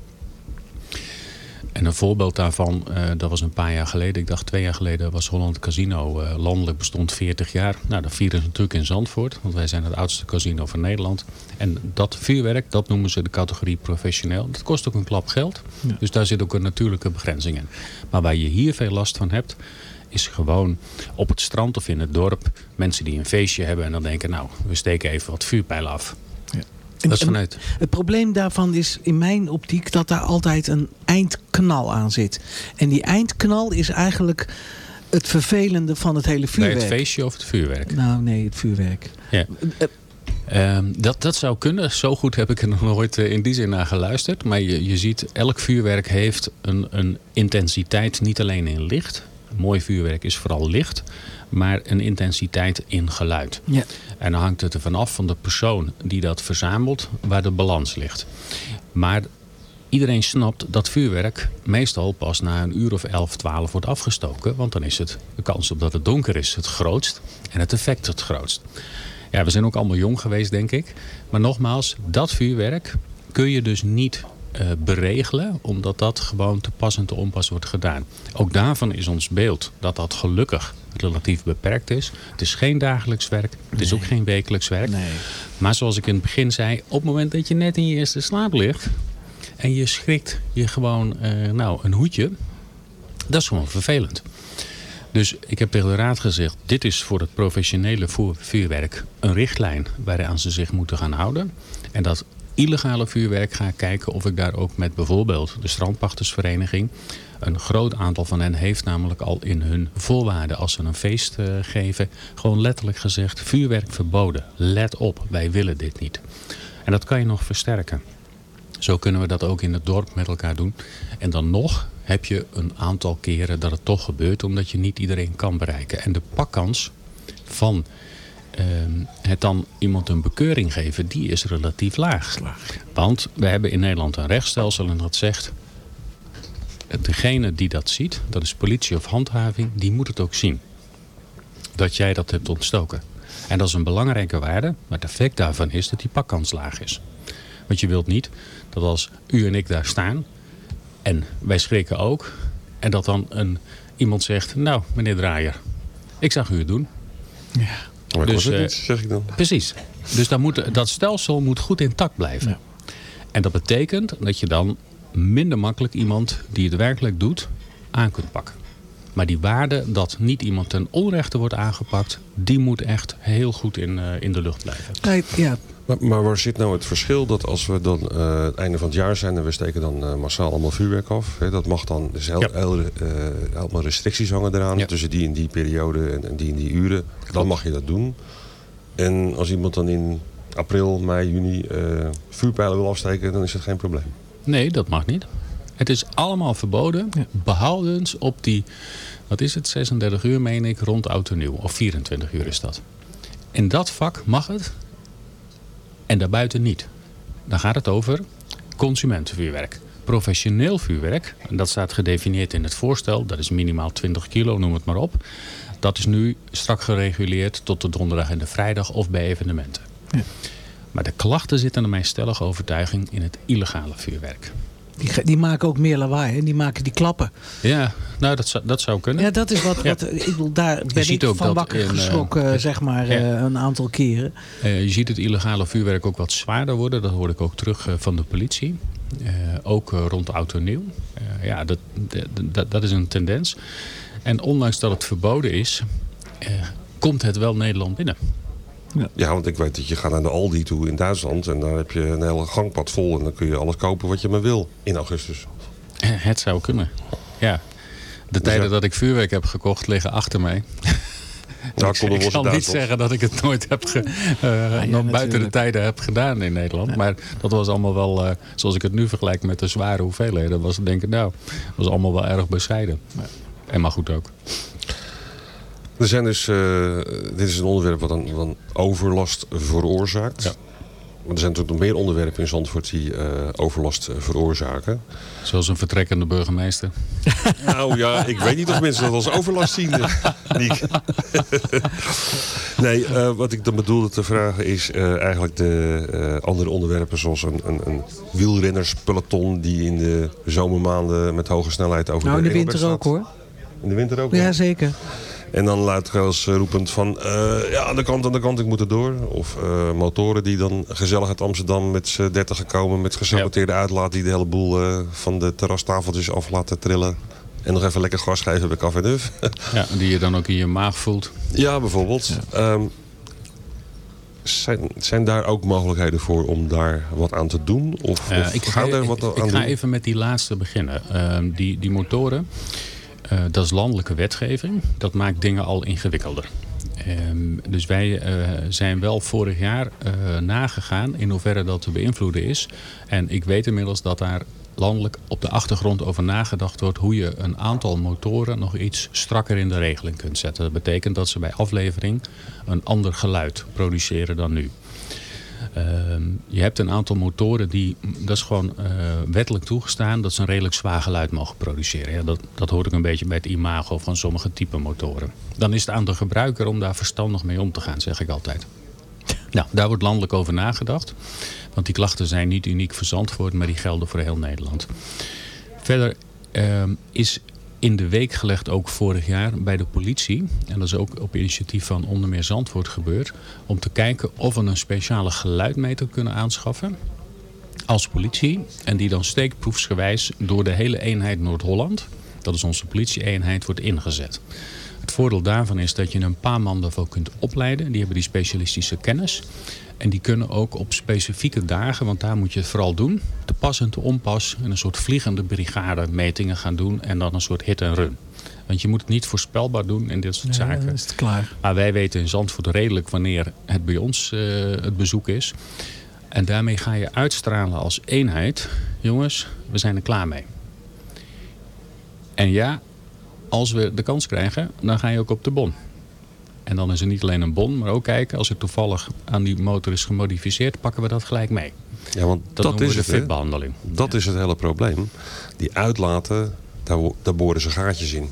En een voorbeeld daarvan, eh, dat was een paar jaar geleden. Ik dacht twee jaar geleden was Holland Casino eh, landelijk bestond 40 jaar. Nou, dat vieren ze natuurlijk in Zandvoort. Want wij zijn het oudste casino van Nederland. En dat vuurwerk, dat noemen ze de categorie professioneel. Dat kost ook een klap geld. Dus daar zit ook een natuurlijke begrenzing in. Maar waar je hier veel last van hebt, is gewoon op het strand of in het dorp. Mensen die een feestje hebben en dan denken, nou, we steken even wat vuurpijlen af. Dat is vanuit. Het probleem daarvan is in mijn optiek dat daar altijd een eindknal aan zit. En die eindknal is eigenlijk het vervelende van het hele Bij vuurwerk. het feestje of het vuurwerk? Nou nee, het vuurwerk. Ja. Ehm, dat, dat zou kunnen. Zo goed heb ik er nog nooit eh, in die zin naar geluisterd. Maar je, je ziet, elk vuurwerk heeft een, een intensiteit niet alleen in licht. Mooi vuurwerk is vooral licht. Maar een intensiteit in geluid. Ja. En dan hangt het ervan af van de persoon die dat verzamelt, waar de balans ligt. Maar iedereen snapt dat vuurwerk meestal pas na een uur of 11, 12 wordt afgestoken. Want dan is het de kans op dat het donker is het grootst en het effect het grootst. Ja, we zijn ook allemaal jong geweest, denk ik. Maar nogmaals, dat vuurwerk kun je dus niet eh, beregelen, omdat dat gewoon te pas en te onpas wordt gedaan. Ook daarvan is ons beeld dat dat gelukkig relatief beperkt is. Het is geen dagelijks werk, het is ook geen wekelijks werk. Maar zoals ik in het begin zei, op het moment dat je net in je eerste slaap ligt en je schrikt je gewoon eh, nou, een hoedje, dat is gewoon vervelend. Dus ik heb tegen de raad gezegd, dit is voor het professionele vuurwerk een richtlijn waaraan ze zich moeten gaan houden. En dat illegale vuurwerk ga kijken of ik daar ook met bijvoorbeeld de strandpachtersvereniging. Een groot aantal van hen heeft namelijk al in hun voorwaarden als ze een feest eh, geven. Gewoon letterlijk gezegd vuurwerk verboden. Let op, wij willen dit niet. En dat kan je nog versterken. Zo kunnen we dat ook in het dorp met elkaar doen. En dan nog heb je een aantal keren dat het toch gebeurt omdat je niet iedereen kan bereiken. En de pakkans van het dan iemand een bekeuring geven, die is relatief laag. Want we hebben in Nederland een rechtsstelsel en dat zegt... degene die dat ziet, dat is politie of handhaving, die moet het ook zien. Dat jij dat hebt ontstoken. En dat is een belangrijke waarde, maar het effect daarvan is dat die pakkans laag is. Want je wilt niet dat als u en ik daar staan en wij schrikken ook... en dat dan een, iemand zegt, nou meneer Draaier, ik zag u het doen. Maar was het eh, niet, zeg ik dan. Precies. Dus dan moet, dat stelsel moet goed intact blijven. En dat betekent dat je dan minder makkelijk iemand die het werkelijk doet aan kunt pakken. Maar die waarde dat niet iemand ten onrechte wordt aangepakt, die moet echt heel goed in, eh, in de lucht blijven. Ja. Maar, maar waar zit nou het verschil dat als we dan eh, het einde van het jaar zijn en we steken dan eh, massaal allemaal vuurwerk af. Hè, dat mag dan, dus heel, heel, eh, helemaal restricties hangen eraan tussen die en die periode en, en die en die uren. Dan mag je dat doen. En als iemand dan in april, mei, juni eh, vuurpijlen wil afsteken, dan is het geen probleem. Nee, dat mag niet. Het is allemaal verboden, behoudens op die, wat is het, 36 uur meen ik, rond oud en nieuw. Of 24 uur is dat. In dat vak mag het en daarbuiten niet. Dan gaat het over consumentenvuurwerk. Professioneel vuurwerk, en dat staat gedefinieerd in het voorstel, dat is minimaal 20 kilo, noem het maar op. Dat is nu strak gereguleerd tot de donderdag en de vrijdag of bij evenementen. Maar de klachten zitten naar mijn stellige overtuiging in het illegale vuurwerk. Die, die maken ook meer lawaai. Hè? Die maken die klappen. Ja, nou dat zou, dat zou kunnen. Ja, dat is wat, Ja. wat ik bedoel, daar ben ik ook van wakker in, eh, geschrokken, zeg maar, ja. eh, een aantal keren. Eh, je ziet het illegale vuurwerk ook wat zwaarder worden. Dat hoorde ik ook terug eh, van de politie. Eh, ook eh, rond oud en nieuw. Eh, ja, dat, dat- dat, is een tendens. En ondanks dat het verboden is, eh, komt het wel Nederland binnen. Ja. want ik weet dat je gaat naar de Aldi toe in Duitsland en daar heb je een hele gangpad vol en dan kun je alles kopen wat je maar wil in augustus. Eh, Het zou kunnen. Ja. De Dus tijden ja. dat ik vuurwerk heb gekocht liggen achter mij. Nou, ik, ik zal niet zeggen dat ik het nooit heb ge, eh, nog buiten de tijden heb gedaan in Nederland. Maar dat was allemaal wel, eh, zoals ik het nu vergelijk met de zware hoeveelheden, was het denk ik nou, was allemaal wel erg bescheiden. En maar goed ook. Er zijn dus, eh, dit is een onderwerp wat dan, dan overlast veroorzaakt. Maar er zijn natuurlijk nog meer onderwerpen in Zandvoort die eh, overlast eh, veroorzaken. Zoals een vertrekkende burgemeester. Nou ja, ik weet niet of mensen dat als overlast zien, Niek. nee, eh, wat ik dan bedoelde te vragen is eh, eigenlijk de eh, andere onderwerpen... zoals een, een, een wielrennerspeloton die in de zomermaanden met hoge snelheid over Nou, in de de winter ook hoor. In de winter ook? Ja, zeker. En dan luidkeels eh, roepend van, eh, ja, aan de kant, aan de kant, ik moet er door. Of eh, motoren die dan gezellig uit Amsterdam met z'n dertig gekomen... met gesaboteerde uitlaat die de hele boel van de terrastafeltjes af laten trillen. En nog even lekker gas geven bij Café Duf. Ja, die je dan ook in je maag voelt. ja, bijvoorbeeld. Ehm, zijn, zijn daar ook mogelijkheden voor om daar wat aan te doen? Of, of ik ga, gaan er ik, wat aan ik ga doen? even met die laatste beginnen. Ehm, die, die motoren, eh, dat is landelijke wetgeving. Dat maakt dingen al ingewikkelder. Ehm, dus wij eh, zijn wel vorig jaar eh, nagegaan in hoeverre dat te beïnvloeden is. En ik weet inmiddels dat daar landelijk op de achtergrond over nagedacht wordt hoe je een aantal motoren nog iets strakker in de regeling kunt zetten. Dat betekent dat ze bij aflevering een ander geluid produceren dan nu. Ehm, je hebt een aantal motoren die, dat is gewoon eh, wettelijk toegestaan, dat ze een redelijk zwaar geluid mogen produceren. Dat, dat hoort ook een beetje bij het imago van sommige type motoren. Dan is het aan de gebruiker om daar verstandig mee om te gaan, zeg ik altijd. Nou, daar wordt landelijk over nagedacht. Want die klachten zijn niet uniek voor Zandvoort, maar die gelden voor heel Nederland. Verder ehm, is in de week gelegd ook vorig jaar bij de politie. En dat is ook op initiatief van onder meer Zandvoort gebeurd. Om te kijken of we een speciale geluidmeter kunnen aanschaffen. Als politie. En die dan steekproefsgewijs door de hele eenheid Noord-Holland. Dat is onze politie-eenheid, wordt ingezet. Het voordeel daarvan is dat je een paar man daarvoor kunt opleiden. Die hebben die specialistische kennis. En die kunnen ook op specifieke dagen, want daar moet je het vooral doen, te pas en te onpas een soort vliegende brigade metingen gaan doen en dan een soort hit en run. Want je moet het niet voorspelbaar doen in dit soort Ja, zaken. is het klaar. Maar wij weten in Zandvoort redelijk wanneer het bij ons eh, het bezoek is. En daarmee ga je uitstralen als eenheid. Jongens, we zijn er klaar mee. En ja, als we de kans krijgen, dan ga je ook op de bon. En dan is er niet alleen een bon, maar ook kijken, als het toevallig aan die motor is gemodificeerd, pakken we dat gelijk mee. Ja, want Dat is de fitbehandeling. Dat is het hele probleem. Die uitlaten, daar, daar boren ze gaatjes in.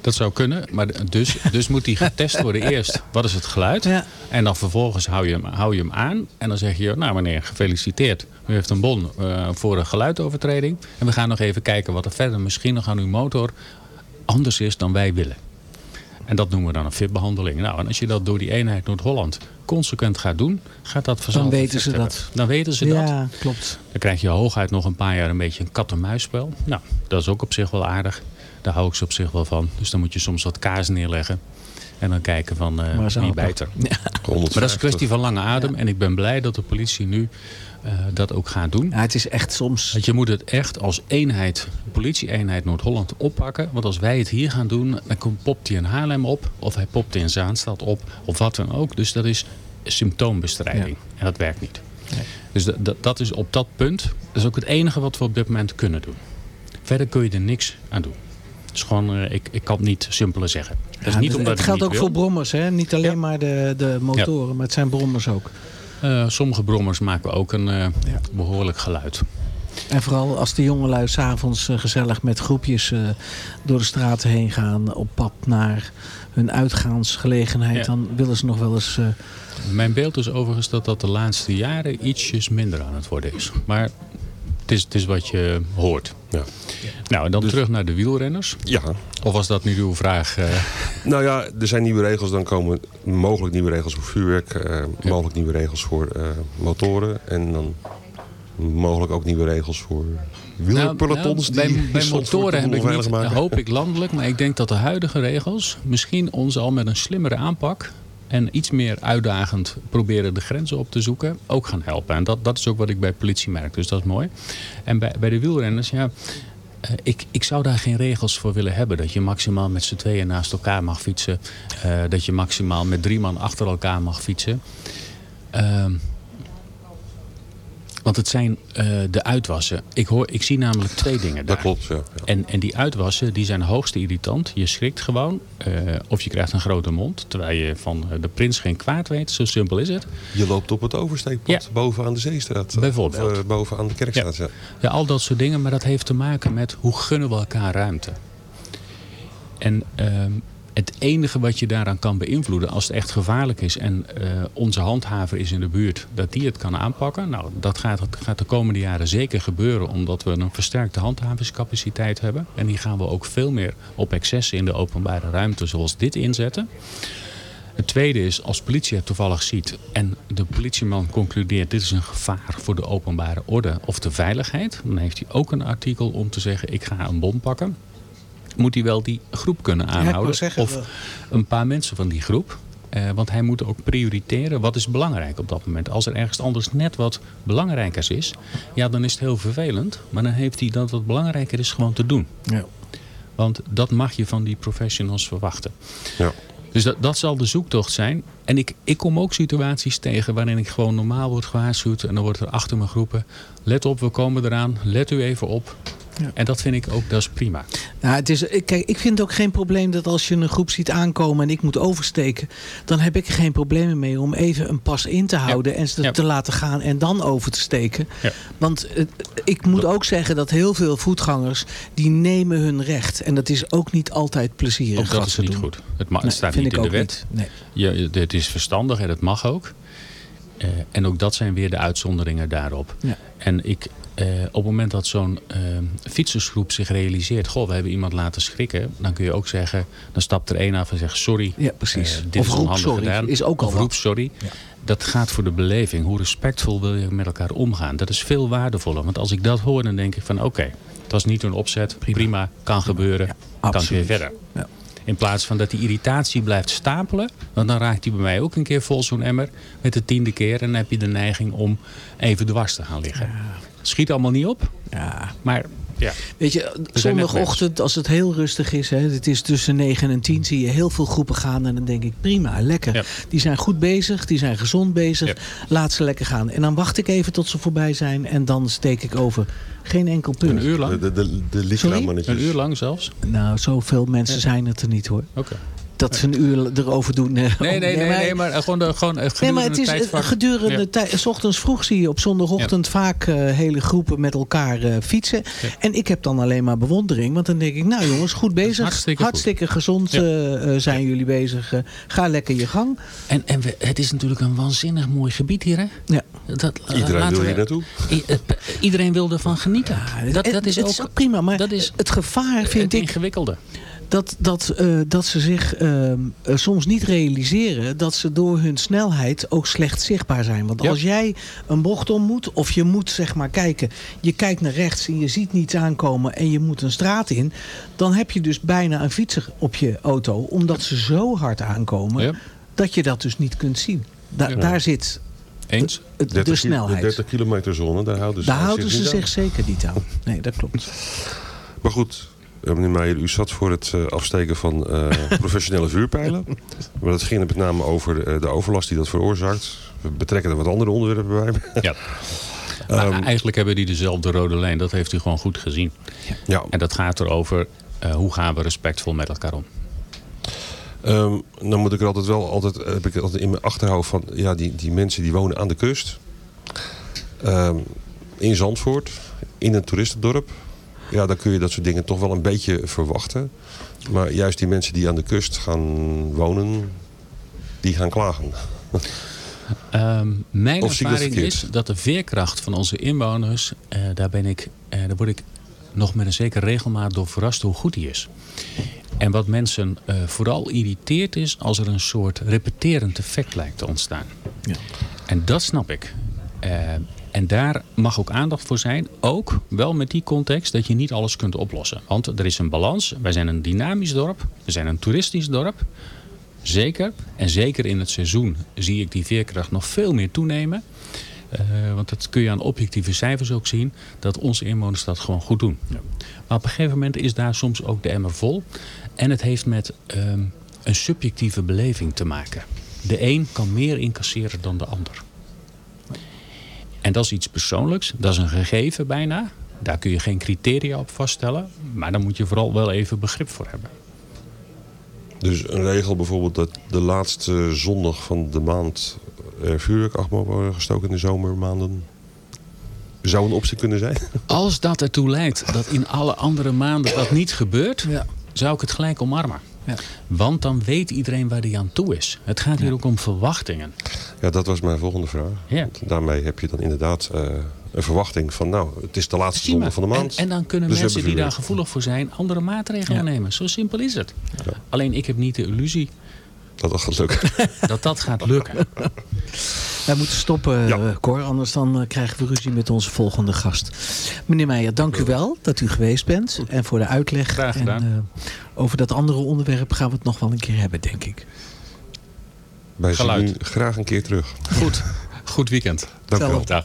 Dat zou kunnen, maar dus, dus moet die getest worden eerst. Wat is het geluid? En dan vervolgens hou je, hem, hou je hem aan. En dan zeg je, nou meneer, gefeliciteerd. U heeft een bon eh, voor een geluidovertreding. En we gaan nog even kijken wat er verder misschien nog aan uw motor anders is dan wij willen. En dat noemen we dan een fitbehandeling. Nou, en als je dat door die eenheid Noord-Holland consequent gaat doen, gaat dat vanzelf Dan weten ze hebben. dat. Dan weten ze dat. Ja, klopt. Dan krijg je hooguit nog een paar jaar een beetje een kat-en-muisspel. Nou, dat is ook op zich wel aardig. Daar hou ik ze op zich wel van. Dus dan moet je soms wat kaas neerleggen. En dan kijken van eh ze wie bijt er. Maar dat is een kwestie van lange adem. En ik ben blij dat de politie nu eh, dat ook gaat doen. Ja, het is echt soms... Want je moet het echt als eenheid, politie-eenheid Noord-Holland oppakken. Want als wij het hier gaan doen, dan komt- popt hij in Haarlem op. Of hij popt in Zaanstad op. Of wat dan ook. Dus dat is symptoombestrijding. En dat werkt niet. Dus dat, dat, dat is op dat punt, dat is ook het enige wat we op dit moment kunnen doen. Verder kun je er niks aan doen. Dus gewoon, eh, ik, ik kan het niet simpeler zeggen. Dat is niet het- omdat het geldt ook wil. voor brommers, hè? Niet alleen maar de, de motoren, maar het zijn brommers ook. Eh, sommige brommers maken ook een eh, behoorlijk geluid. En vooral als de jongelui s'avonds uh, gezellig met groepjes door de straten heen gaan op pad naar hun uitgaansgelegenheid, Ja. dan willen ze nog wel eens. Mijn beeld is overigens dat dat de laatste jaren ietsjes minder aan het worden is. Maar het is, het is wat je hoort. Ja. Nou, en dan terug naar de wielrenners. Ja. Of was dat nu uw vraag? eh? Nou ja, er zijn nieuwe regels. Dan komen mogelijk nieuwe regels voor vuurwerk. eh, Mogelijk nieuwe regels voor eh, motoren. En dan mogelijk ook nieuwe regels voor wielerpelotons. Nou, die bij, bij motoren heb ik niet, hoop ik landelijk. Maar ik denk dat de huidige regels misschien ons al met een slimmere aanpak... en iets meer uitdagend proberen de grenzen op te zoeken... ook gaan helpen. En dat, dat is ook wat ik bij politie merk. Dus dat is mooi. En bij, bij de wielrenners, ja... eh, ik, ik zou daar geen regels voor willen hebben. Dat je maximaal met z'n tweeën naast elkaar mag fietsen. eh, dat je maximaal met drie man achter elkaar mag fietsen. Ehm, want het zijn eh, de uitwassen. Ik, hoor, ik zie namelijk twee dingen daar. Dat klopt, ja. En, en die uitwassen die zijn hoogst irritant. Je schrikt gewoon. eh, of je krijgt een grote mond. Terwijl je van eh, de prins geen kwaad weet. Zo simpel is het. Je loopt op het oversteekpad boven aan de Zeestraat. Bijvoorbeeld. Of, boven aan de Kerkstraat, ja. Ja, al dat soort dingen. Maar dat heeft te maken met hoe gunnen we elkaar ruimte. En ehm, het enige wat je daaraan kan beïnvloeden als het echt gevaarlijk is en eh, onze handhaver is in de buurt, dat die het kan aanpakken. Nou, dat gaat, gaat de komende jaren zeker gebeuren omdat we een versterkte handhavingscapaciteit hebben. En die gaan we ook veel meer op excessen in de openbare ruimte zoals dit inzetten. Het tweede is, als politie het toevallig ziet en de politieman concludeert dit is een gevaar voor de openbare orde of de veiligheid, dan heeft hij ook een artikel om te zeggen ik ga een bom pakken. Moet hij wel die groep kunnen aanhouden zeggen, of wel. een paar mensen van die groep. Eh, want hij moet ook prioriteren wat is belangrijk op dat moment. Als er ergens anders net wat belangrijkers is, ja dan is het heel vervelend. Maar dan heeft hij dat wat belangrijker is gewoon te doen. Ja. Want dat mag je van die professionals verwachten. Ja. Dus dat, dat zal de zoektocht zijn. En ik, ik kom ook situaties tegen waarin ik gewoon normaal word gewaarschuwd. En dan wordt er achter me geroepen. Let op, we komen eraan. Let u even op. En dat vind ik ook, dat is prima. Nou, het is, ik- kijk, ik vind ook geen probleem dat als je een groep ziet aankomen en ik moet oversteken, dan heb ik er geen problemen mee om even een pas in te houden en ze Ja. te laten gaan en dan over te steken. Ja. Want eh, ik moet ook zeggen dat heel veel voetgangers die nemen hun recht en dat is ook niet altijd plezierig. Ook dat is niet doen. goed. Het, ma- Nee, het staat niet in de wet. niet. Nee. Het is verstandig en het mag ook. Eh, en ook dat zijn weer de uitzonderingen daarop. Ja. En ik, eh, op het moment dat zo'n eh, fietsersgroep zich realiseert... goh, we hebben iemand laten schrikken... dan kun je ook zeggen, dan stapt er één af en zegt sorry. Ja, precies. eh, dit Of is roep onhandig sorry, gedaan. is ook al of wat. roep sorry. Dat gaat voor de beleving. Hoe respectvol wil je met elkaar omgaan? Dat is veel waardevoller. Want als ik dat hoor, dan denk ik van oké... het was niet een opzet, prima, kan gebeuren, kan ik weer verder. Ja. In plaats van dat die irritatie blijft stapelen. Want dan raakt die bij mij ook een keer vol zo'n emmer. Met de tiende keer. En dan heb je de neiging om even dwars te gaan liggen. Schiet allemaal niet op. Ja. Maar ja. Weet je, zondagochtend als het heel rustig is, hè, het is tussen 9 en 10, zie je heel veel groepen gaan. En dan denk ik, prima, lekker. Ja. Die zijn goed bezig, die zijn gezond bezig. Ja. Laat ze lekker gaan. En dan wacht ik even tot ze voorbij zijn en dan steek ik over. Geen enkel punt. Een uur lang? De, de, de? Lichtra-mannetjes. Een uur lang zelfs? Nou, zoveel mensen Ja. zijn het er niet hoor. Oké. Dat ze een uur erover doen. eh, Nee, om- nee, nee, maar- nee, maar gewoon, de, gewoon eh, Nee, maar gedurende het is tijdvak. eh, gedurende Ja. tijd. S ochtends vroeg zie je op zondagochtend vaak eh, hele groepen met elkaar eh, fietsen. En ik heb dan alleen maar bewondering. Want dan denk ik, nou jongens, goed bezig. hartstikke goed. gezond Ja. eh, eh, zijn jullie bezig. Eh, ga lekker je gang. En, en we, het is natuurlijk een waanzinnig mooi gebied hier, hè? Ja. Dat, eh, Iedereen wil hier naartoe. Eh, iedereen wil ervan genieten. dat, dat is het ook, is ook prima. Maar dat is het gevaar het vind ik ingewikkelde. Dat, dat, eh, dat ze zich ehm, eh, soms niet realiseren dat ze door hun snelheid ook slecht zichtbaar zijn. Want Ja. als jij een bocht om moet, of je moet zeg maar kijken, je kijkt naar rechts en je ziet niets aankomen en je moet een straat in, dan heb je dus bijna een fietser op je auto, omdat ze zo hard aankomen Ja. dat je dat dus niet kunt zien. Da- Ja. Daar zit Eens? de, de 30 ki- snelheid. De 30 kilometer zone, daar houden ze, Daar houden ze niet zich zeker niet aan. Nee, dat klopt. Maar goed, meneer Meijer, u zat voor het eh, afsteken van eh, professionele vuurpijlen. Maar dat ging er met name over eh, de overlast die dat veroorzaakt. We betrekken er wat andere onderwerpen bij. Ja. Maar eigenlijk hebben die dezelfde rode lijn. Dat heeft u gewoon goed gezien. Ja. En dat gaat erover eh hoe gaan we respectvol met elkaar om. Ehm, dan moet ik er altijd wel altijd, heb ik altijd in mijn achterhoofd van ja, die, die mensen die wonen aan de kust. Ehm, in Zandvoort, in een toeristendorp. Ja, dan kun je dat soort dingen toch wel een beetje verwachten. Maar juist die mensen die aan de kust gaan wonen, die gaan klagen. Ehm, mijn Of ervaring is dat de veerkracht van onze inwoners, eh, daar, ben ik, eh, daar word ik nog met een zekere regelmaat door verrast hoe goed die is. En wat mensen eh, vooral irriteert is als er een soort repeterend effect lijkt te ontstaan. Ja. En dat snap ik. En daar mag ook aandacht voor zijn. Ook wel met die context dat je niet alles kunt oplossen. Want er is een balans. Wij zijn een dynamisch dorp. We zijn een toeristisch dorp. Zeker. En zeker in het seizoen zie ik die veerkracht nog veel meer toenemen. Eh, want dat kun je aan objectieve cijfers ook zien. Dat onze inwoners dat gewoon goed doen. Maar op een gegeven moment is daar soms ook de emmer vol. En het heeft met ehm, een subjectieve beleving te maken. De een kan meer incasseren dan de ander. En dat is iets persoonlijks. Dat is een gegeven bijna. Daar kun je geen criteria op vaststellen. Maar daar moet je vooral wel even begrip voor hebben. Dus een regel bijvoorbeeld dat de laatste zondag van de maand er vuurwerk af mag worden gestoken in de zomermaanden. Zou een optie kunnen zijn? Als dat ertoe leidt dat in alle andere maanden dat niet gebeurt, zou ik het gelijk omarmen. Want dan weet iedereen waar hij aan toe is. Het gaat hier ook om verwachtingen. Ja, dat was mijn volgende vraag. Ja. Daarmee heb je dan inderdaad eh, een verwachting van, nou, het is de laatste zondag van de maand. En, en dan kunnen dus mensen die daar gevoelig voor zijn andere maatregelen Ja. nemen. Zo simpel is het. Alleen ik heb niet de illusie Dat dat gaat lukken. dat dat gaat lukken. Wij moeten stoppen, eh, Cor. Anders dan eh, krijgen we ruzie met onze volgende gast. Meneer Meijer, dank u wel dat u geweest bent. En voor de uitleg. Graag gedaan. En, eh, over dat andere onderwerp gaan we het nog wel een keer hebben, denk ik. Wij zien Geluid. u graag een keer terug. Goed. Goed weekend. Dank u wel. Dag.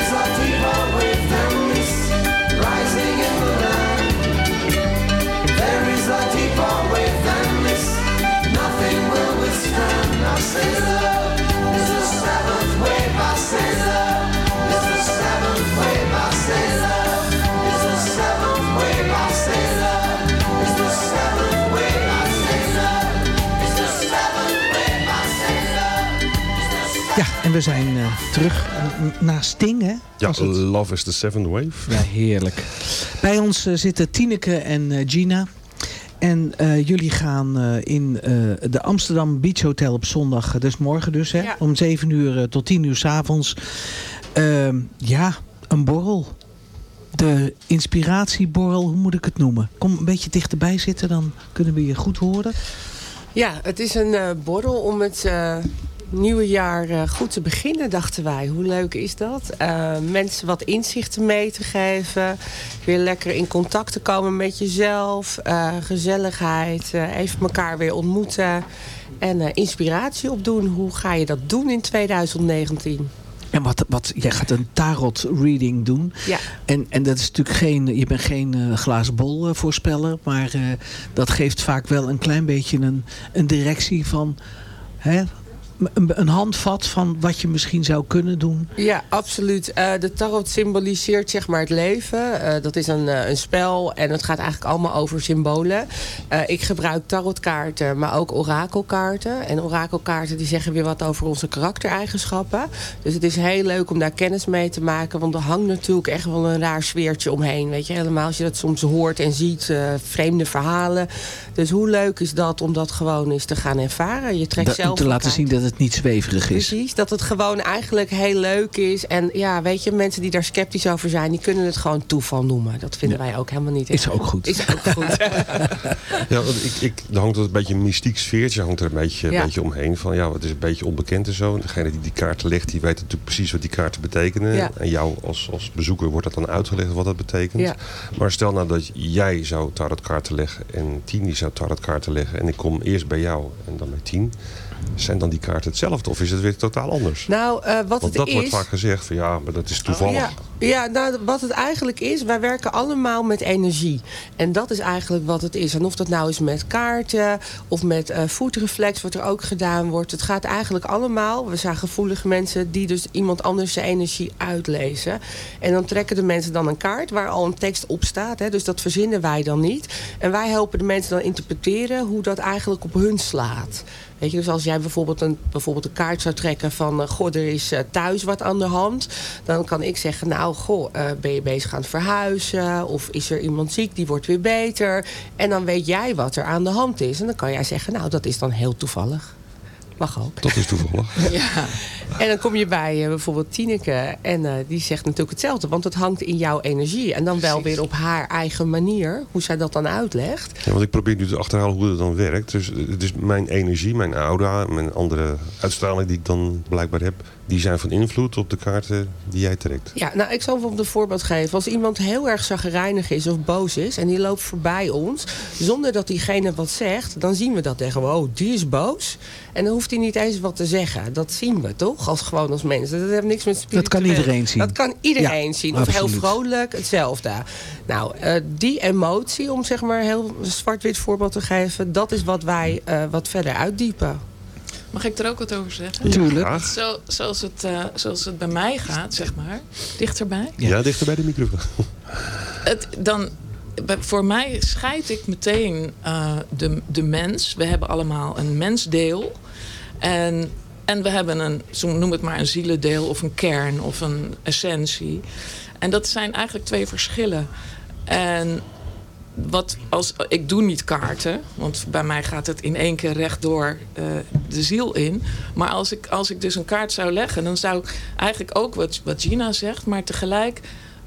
En we zijn eh, terug n- na Sting, hè? Ja, het? Love is the Seventh Wave. Ja, heerlijk. Bij ons eh, zitten Tineke en eh, Gina. En eh, jullie gaan eh, in eh, de Amsterdam Beach Hotel op zondag, eh, dus morgen dus, hè? Om 7 uur eh, tot 10 uur s'avonds. Ehm ja, een borrel. De inspiratieborrel, hoe moet ik het noemen? Kom een beetje dichterbij zitten, dan kunnen we je goed horen. Ja, het is een eh, borrel om het eh, nieuwe jaar eh, goed te beginnen, dachten wij. Hoe leuk is dat? Eh, mensen wat inzichten mee te geven. Weer lekker in contact te komen met jezelf. eh, gezelligheid. even elkaar weer ontmoeten. En inspiratie opdoen. Hoe ga je dat doen in 2019? En wat, wat, jij gaat een tarot reading doen. Ja. En, en dat is natuurlijk geen, je bent geen glazen bol voorspeller. Maar dat geeft vaak wel een klein beetje een, een directie van... Hè, een, een handvat van wat je misschien zou kunnen doen. Ja, absoluut. Eh, de tarot symboliseert zeg maar het leven. Eh, dat is een, eh, een spel en het gaat eigenlijk allemaal over symbolen. Ik gebruik tarotkaarten, maar ook orakelkaarten. En orakelkaarten die zeggen weer wat over onze karaktereigenschappen. Dus het is heel leuk om daar kennis mee te maken. Want er hangt natuurlijk echt wel een raar sfeertje omheen. Weet je, helemaal als je dat soms hoort en ziet. vreemde verhalen. Dus hoe leuk is dat om dat gewoon eens te gaan ervaren. Je trekt Dat- zelf om te laten zien dat het niet zweverig is. Precies, dat het gewoon eigenlijk heel leuk is. En ja, weet je, mensen die daar sceptisch over zijn... die kunnen het gewoon toeval noemen. Dat vinden wij ook helemaal niet Is ook goed. Is ook goed. Ja, want ik, ik, er hangt een beetje een mystiek sfeertje hangt er een beetje, Ja. beetje omheen. Van ja, het is een beetje onbekend en zo. En degene die die kaarten legt, die weet natuurlijk precies wat die kaarten betekenen. Ja. En jou als, als bezoeker wordt dat dan uitgelegd wat dat betekent. Ja. Maar stel nou dat jij zou tarotkaarten leggen en Tien die zou tarotkaarten leggen. En ik kom eerst bij jou en dan bij Tien. Zijn dan die kaarten hetzelfde of is het weer totaal anders? Nou, eh, wat Want het dat is... wordt vaak gezegd van ja, maar dat is toevallig. Ja, ja nou, wat het eigenlijk is, wij werken allemaal met energie. En dat is eigenlijk wat het is. En of dat nou is met kaarten of met eh, voetreflex, wat er ook gedaan wordt. Het gaat eigenlijk allemaal, we zijn gevoelige mensen die dus iemand anders zijn energie uitlezen. En dan trekken de mensen dan een kaart waar al een tekst op staat. Hè, dus dat verzinnen wij dan niet. En wij helpen de mensen dan interpreteren hoe dat eigenlijk op hun slaat. Weet je, dus als jij bijvoorbeeld een, bijvoorbeeld een kaart zou trekken van... eh, goh, er is eh, thuis wat aan de hand. Dan kan ik zeggen, nou, goh, eh, ben je bezig aan het verhuizen? Of is er iemand ziek, die wordt weer beter? En dan weet jij wat er aan de hand is. En dan kan jij zeggen, nou, dat is dan heel toevallig. Mag ook. Dat is toevallig. Ja. En dan kom je bij eh, bijvoorbeeld Tineke en eh, die zegt natuurlijk hetzelfde. Want het hangt in jouw energie. En dan wel weer op haar eigen manier, hoe zij dat dan uitlegt. Ja, want ik probeer nu te achterhalen hoe dat dan werkt. Dus het is mijn energie, mijn aura, mijn andere uitstraling die ik dan blijkbaar heb... die zijn van invloed op de kaarten die jij trekt. Ja, nou, ik zal bijvoorbeeld een voorbeeld geven. Als iemand heel erg zagrijnig is of boos is... en die loopt voorbij ons, zonder dat diegene wat zegt... dan zien we dat tegen oh, die is boos. En dan hoeft hij niet eens wat te zeggen. Dat zien we, toch? Als, gewoon als mensen. Dat heeft niks met Dat spiritueel... kan iedereen zien. Dat kan iedereen Ja, zien. Of heel vrolijk, hetzelfde. Nou, eh, die emotie, om zeg maar heel zwart-wit voorbeeld te geven... dat is wat wij eh, wat verder uitdiepen. Mag ik er ook wat over zeggen? Tuurlijk. Zo, zoals, het, eh, zoals het bij mij gaat, zeg maar. Dichterbij. Ja, dichter bij de microfoon. Het, dan, voor mij scheid ik meteen eh, de, de mens. We hebben allemaal een mensdeel. En, en we hebben een, noem het maar een zielendeel of een kern of een essentie. En dat zijn eigenlijk twee verschillen. En wat als, ik doe niet kaarten, want bij mij gaat het in één keer rechtdoor eh de ziel in. Maar als ik, als ik dus een kaart zou leggen, dan zou ik eigenlijk ook wat, wat Gina zegt, maar tegelijk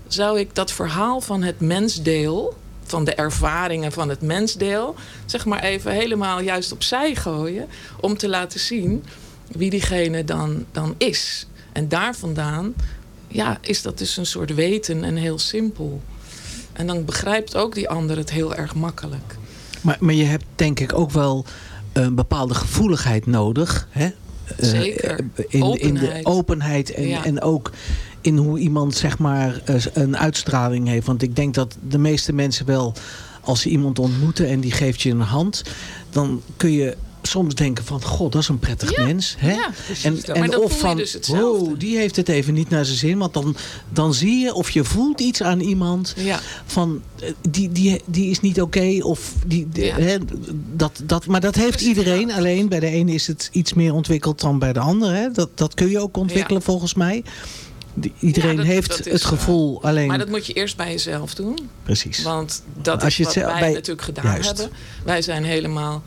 zou ik dat verhaal van het mensdeel, van de ervaringen van het mensdeel, zeg maar even helemaal juist opzij gooien. Om te laten zien wie diegene dan, dan is. En daar vandaan ja, is dat dus een soort weten en heel simpel. En dan begrijpt ook die ander het heel erg makkelijk. Maar, maar je hebt denk ik ook wel een bepaalde gevoeligheid nodig. Hè? Eh, Zeker. in, in de Openheid. openheid en, Ja. en ook in hoe iemand zeg maar eh, een uitstraling heeft. Want ik denk dat de meeste mensen wel, als ze iemand ontmoeten en die geeft je een hand, dan kun je soms denken van, god, dat is een prettig mens. Hè? ja, en, Maar of van, dus wow, die heeft het even niet naar zijn zin. Want dan, dan zie je of je voelt iets aan iemand Ja. van, eh, die, die, die is niet oké. of die, hè, dat, dat, maar dat heeft iedereen. Alleen bij de ene is het iets meer ontwikkeld dan bij de andere. Hè? Dat, dat kun je ook ontwikkelen volgens mij. Iedereen Ja, dat- heeft dat het gevoel alleen... Maar dat moet je eerst bij jezelf doen. Precies. Want dat Als is wat zelf- wij bij- natuurlijk gedaan Juist. hebben. Wij zijn helemaal...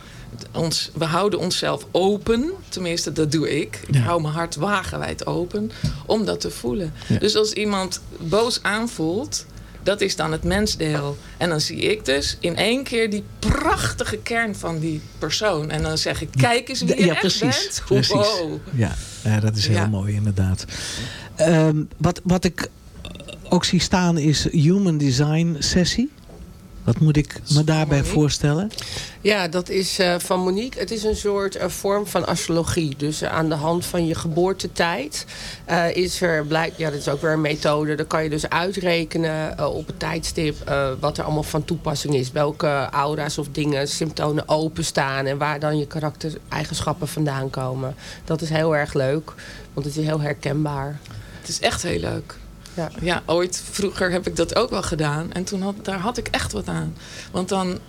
Ons, we houden onszelf open. Tenminste, dat doe ik. Ik hou mijn hart wagenwijd open. Om dat te voelen. Ja. Dus als iemand boos aanvoelt... Dat is dan het mensdeel. En dan zie ik dus in één keer die prachtige kern van die persoon. En dan zeg ik, kijk eens wie je ja, echt precies. bent. precies. Wow. Ja, ja, dat is heel Ja. mooi inderdaad. Ehm, wat, wat ik ook zie staan is Human Design Sessie. Wat moet ik me daarbij voorstellen? Ja, dat is eh, van Monique. Het is een soort eh, vorm van astrologie. Dus eh, aan de hand van je geboortetijd eh, is er blijkt, ja, dat is ook weer een methode. Dan kan je dus uitrekenen op het tijdstip eh, wat er allemaal van toepassing is. Welke aura's of dingen, symptomen openstaan en waar dan je karaktereigenschappen vandaan komen. Dat is heel erg leuk, want het is heel herkenbaar. Het is echt heel leuk. Ja. Ja, ooit vroeger heb ik dat ook wel gedaan. En toen had, daar had ik echt wat aan. Want dan,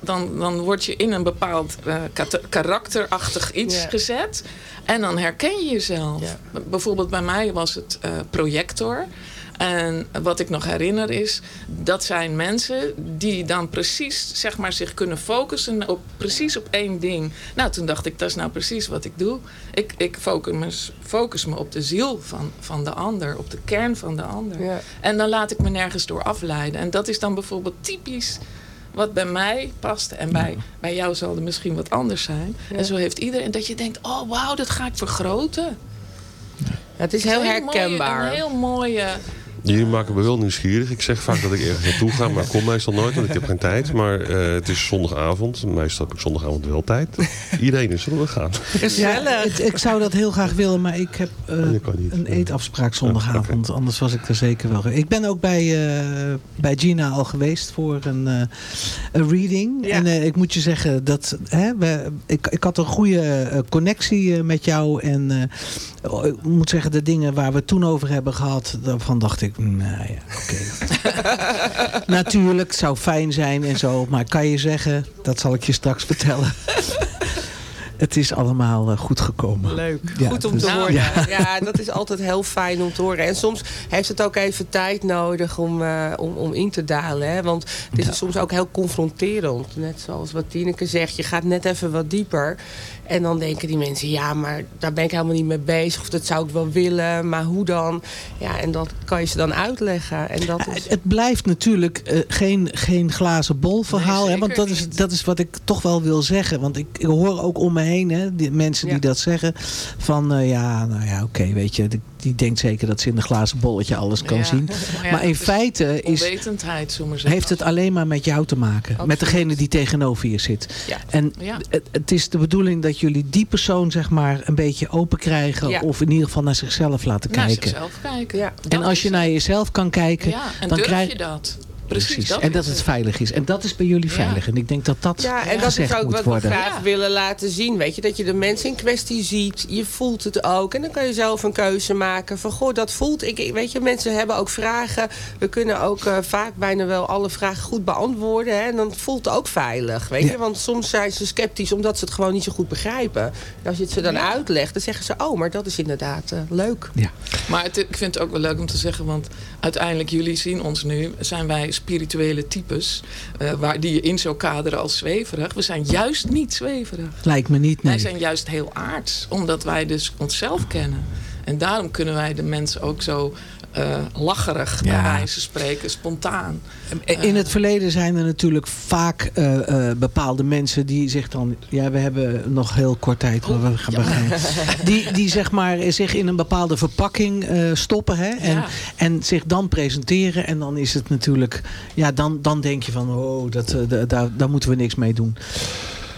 dan, dan word je in een bepaald eh, karakterachtig iets gezet. En dan herken je jezelf. Bijvoorbeeld bij mij was het eh, projector. En wat ik nog herinner is, dat zijn mensen die dan precies zeg maar, zich kunnen focussen op precies op één ding. Nou, toen dacht ik, dat is nou precies wat ik doe. Ik, ik focus, me, focus me op de ziel van, van de ander, op de kern van de ander. Ja. En dan laat ik me nergens door afleiden. En dat is dan bijvoorbeeld typisch wat bij mij past. En bij, bij jou zal het misschien wat anders zijn. Ja. En zo heeft iedereen dat je denkt, oh wauw, dat ga ik vergroten. Het is heel mooie- herkenbaar. een heel mooie... Jullie maken me wel nieuwsgierig. Ik zeg vaak dat ik ergens naartoe ga, maar ik kom meestal nooit, want ik heb geen tijd. Maar eh, het is zondagavond. Meestal heb ik zondagavond wel tijd. Iedereen is zullen we gaan. Ja, ik, ik zou dat heel graag willen, maar ik heb eh, een eetafspraak zondagavond. Anders was ik er zeker wel. Ik ben ook bij, eh, bij Gina al geweest voor een, eh, een reading. En eh, ik moet je zeggen, dat, hè, we, ik, ik had een goede connectie eh, met jou. En eh, ik moet zeggen, de dingen waar we het toen over hebben gehad, daarvan dacht ik, nou ja, oké. Natuurlijk, het zou fijn zijn en zo. Maar kan je zeggen, dat zal ik je straks vertellen. het is allemaal eh, goed gekomen. Leuk. Ja, Goed om dus- te horen. Ja. Ja. dat is altijd heel fijn om te horen. En soms heeft het ook even tijd nodig om, eh, om, om in te dalen. Hè? Want het is soms ook heel confronterend. Net zoals wat Tineke zegt. Je gaat net even wat dieper. En dan denken die mensen, ja, maar daar ben ik helemaal niet mee bezig. Of dat zou ik wel willen, maar hoe dan? Ja, en dat kan je ze dan uitleggen. En dat is... Het blijft natuurlijk eh, geen, geen glazen bol verhaal. hè, want dat is, dat is wat ik toch wel wil zeggen. Want ik, ik hoor ook om me heen hè, die mensen die dat zeggen. Van eh, ja, nou ja, oké, weet je. Die, die denkt zeker dat ze in een glazen bolletje alles kan Ja. zien. ja, maar in is feite is, heeft het alleen maar met jou te maken. Met degene die tegenover je zit. Ja. En Ja. het, het is de bedoeling dat jullie die persoon zeg maar een beetje open krijgen. Ja. Of in ieder geval naar zichzelf laten Naar kijken. zichzelf kijken. Ja. En als je naar jezelf kan kijken, Ja, en dan durf krijg je dat? Precies, dat en dat het het. veilig is. En dat is bij jullie veilig. En ik denk dat dat Ja, en dat is ook wat we graag willen laten zien. Weet je, dat je de mensen in kwestie ziet. Je voelt het ook. En dan kan je zelf een keuze maken. Van, goh, dat voelt ik. Weet je, mensen hebben ook vragen. We kunnen ook eh, vaak bijna wel alle vragen goed beantwoorden. Hè? En dan voelt het ook veilig. Weet Ja. je, want soms zijn ze sceptisch omdat ze het gewoon niet zo goed begrijpen. En als je het ze dan uitlegt, dan zeggen ze... oh, maar dat is inderdaad eh, leuk. Maar het, ik vind het ook wel leuk om te zeggen, want uiteindelijk, jullie zien ons nu, zijn wij spirituele types, eh, waar, die je in zou kaderen als zweverig. We zijn juist niet zweverig. Lijkt me niet, nee. Wij zijn juist heel aards, omdat wij dus onszelf kennen. En daarom kunnen wij de mensen ook zo eh, lacherig, bij Ja. wijze van spreken, spontaan. In het verleden zijn er natuurlijk vaak eh, eh, bepaalde mensen die zich dan... Ja, we hebben nog heel kort tijd. Maar we gaan gaan- die, die zeg maar zich in een bepaalde verpakking eh, stoppen. Hè? En, Ja. en zich dan presenteren. En dan is het natuurlijk... Ja, dan, dan denk je van... Oh, dat, eh, da- daar, daar moeten we niks mee doen.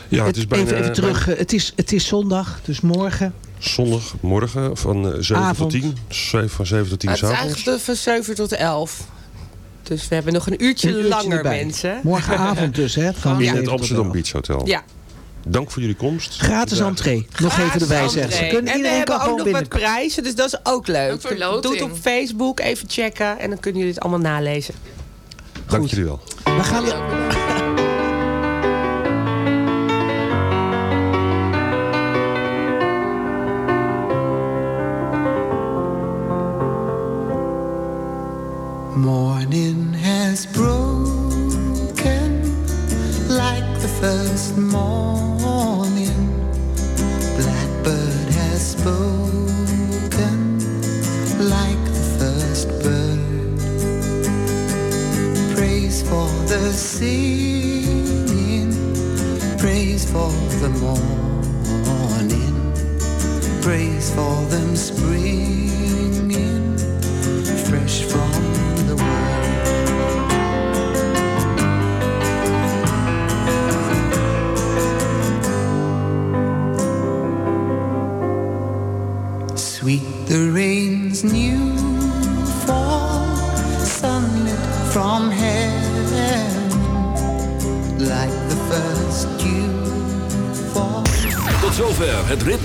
Ja, het is bijna, even, even terug. eh, Het is, het is zondag, dus morgen. Zondagmorgen van eh, 7 Avond. tot 10. Zeven- Van 7 tot 10 het is s'avonds. eigenlijk de- van 7 tot 11. Dus we hebben nog een uurtje, Een uurtje langer, erbij. mensen. Morgenavond dus, hè? Van In het Amsterdam. Beach Hotel. Ja. Dank voor jullie komst. Gratis entree. Nog even erbij zeggen. Ze Entree. kunnen, en we hebben ook nog wat prijzen, dus dat is ook leuk. Doe het op Facebook, even checken. En dan kunnen jullie het allemaal nalezen. Dank jullie wel. We gaan Morning has broken like the first morning.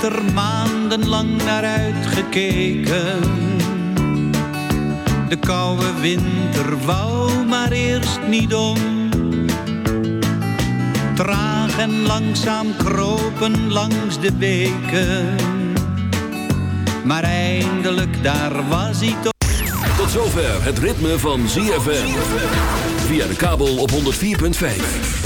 Je hebt er maandenlang naar uitgekeken. De koude winter wou maar eerst niet om. Traag en langzaam kropen langs de beken. Maar eindelijk daar was hij toch. Tot zover het ritme van ZFM. Via de kabel op 104.5.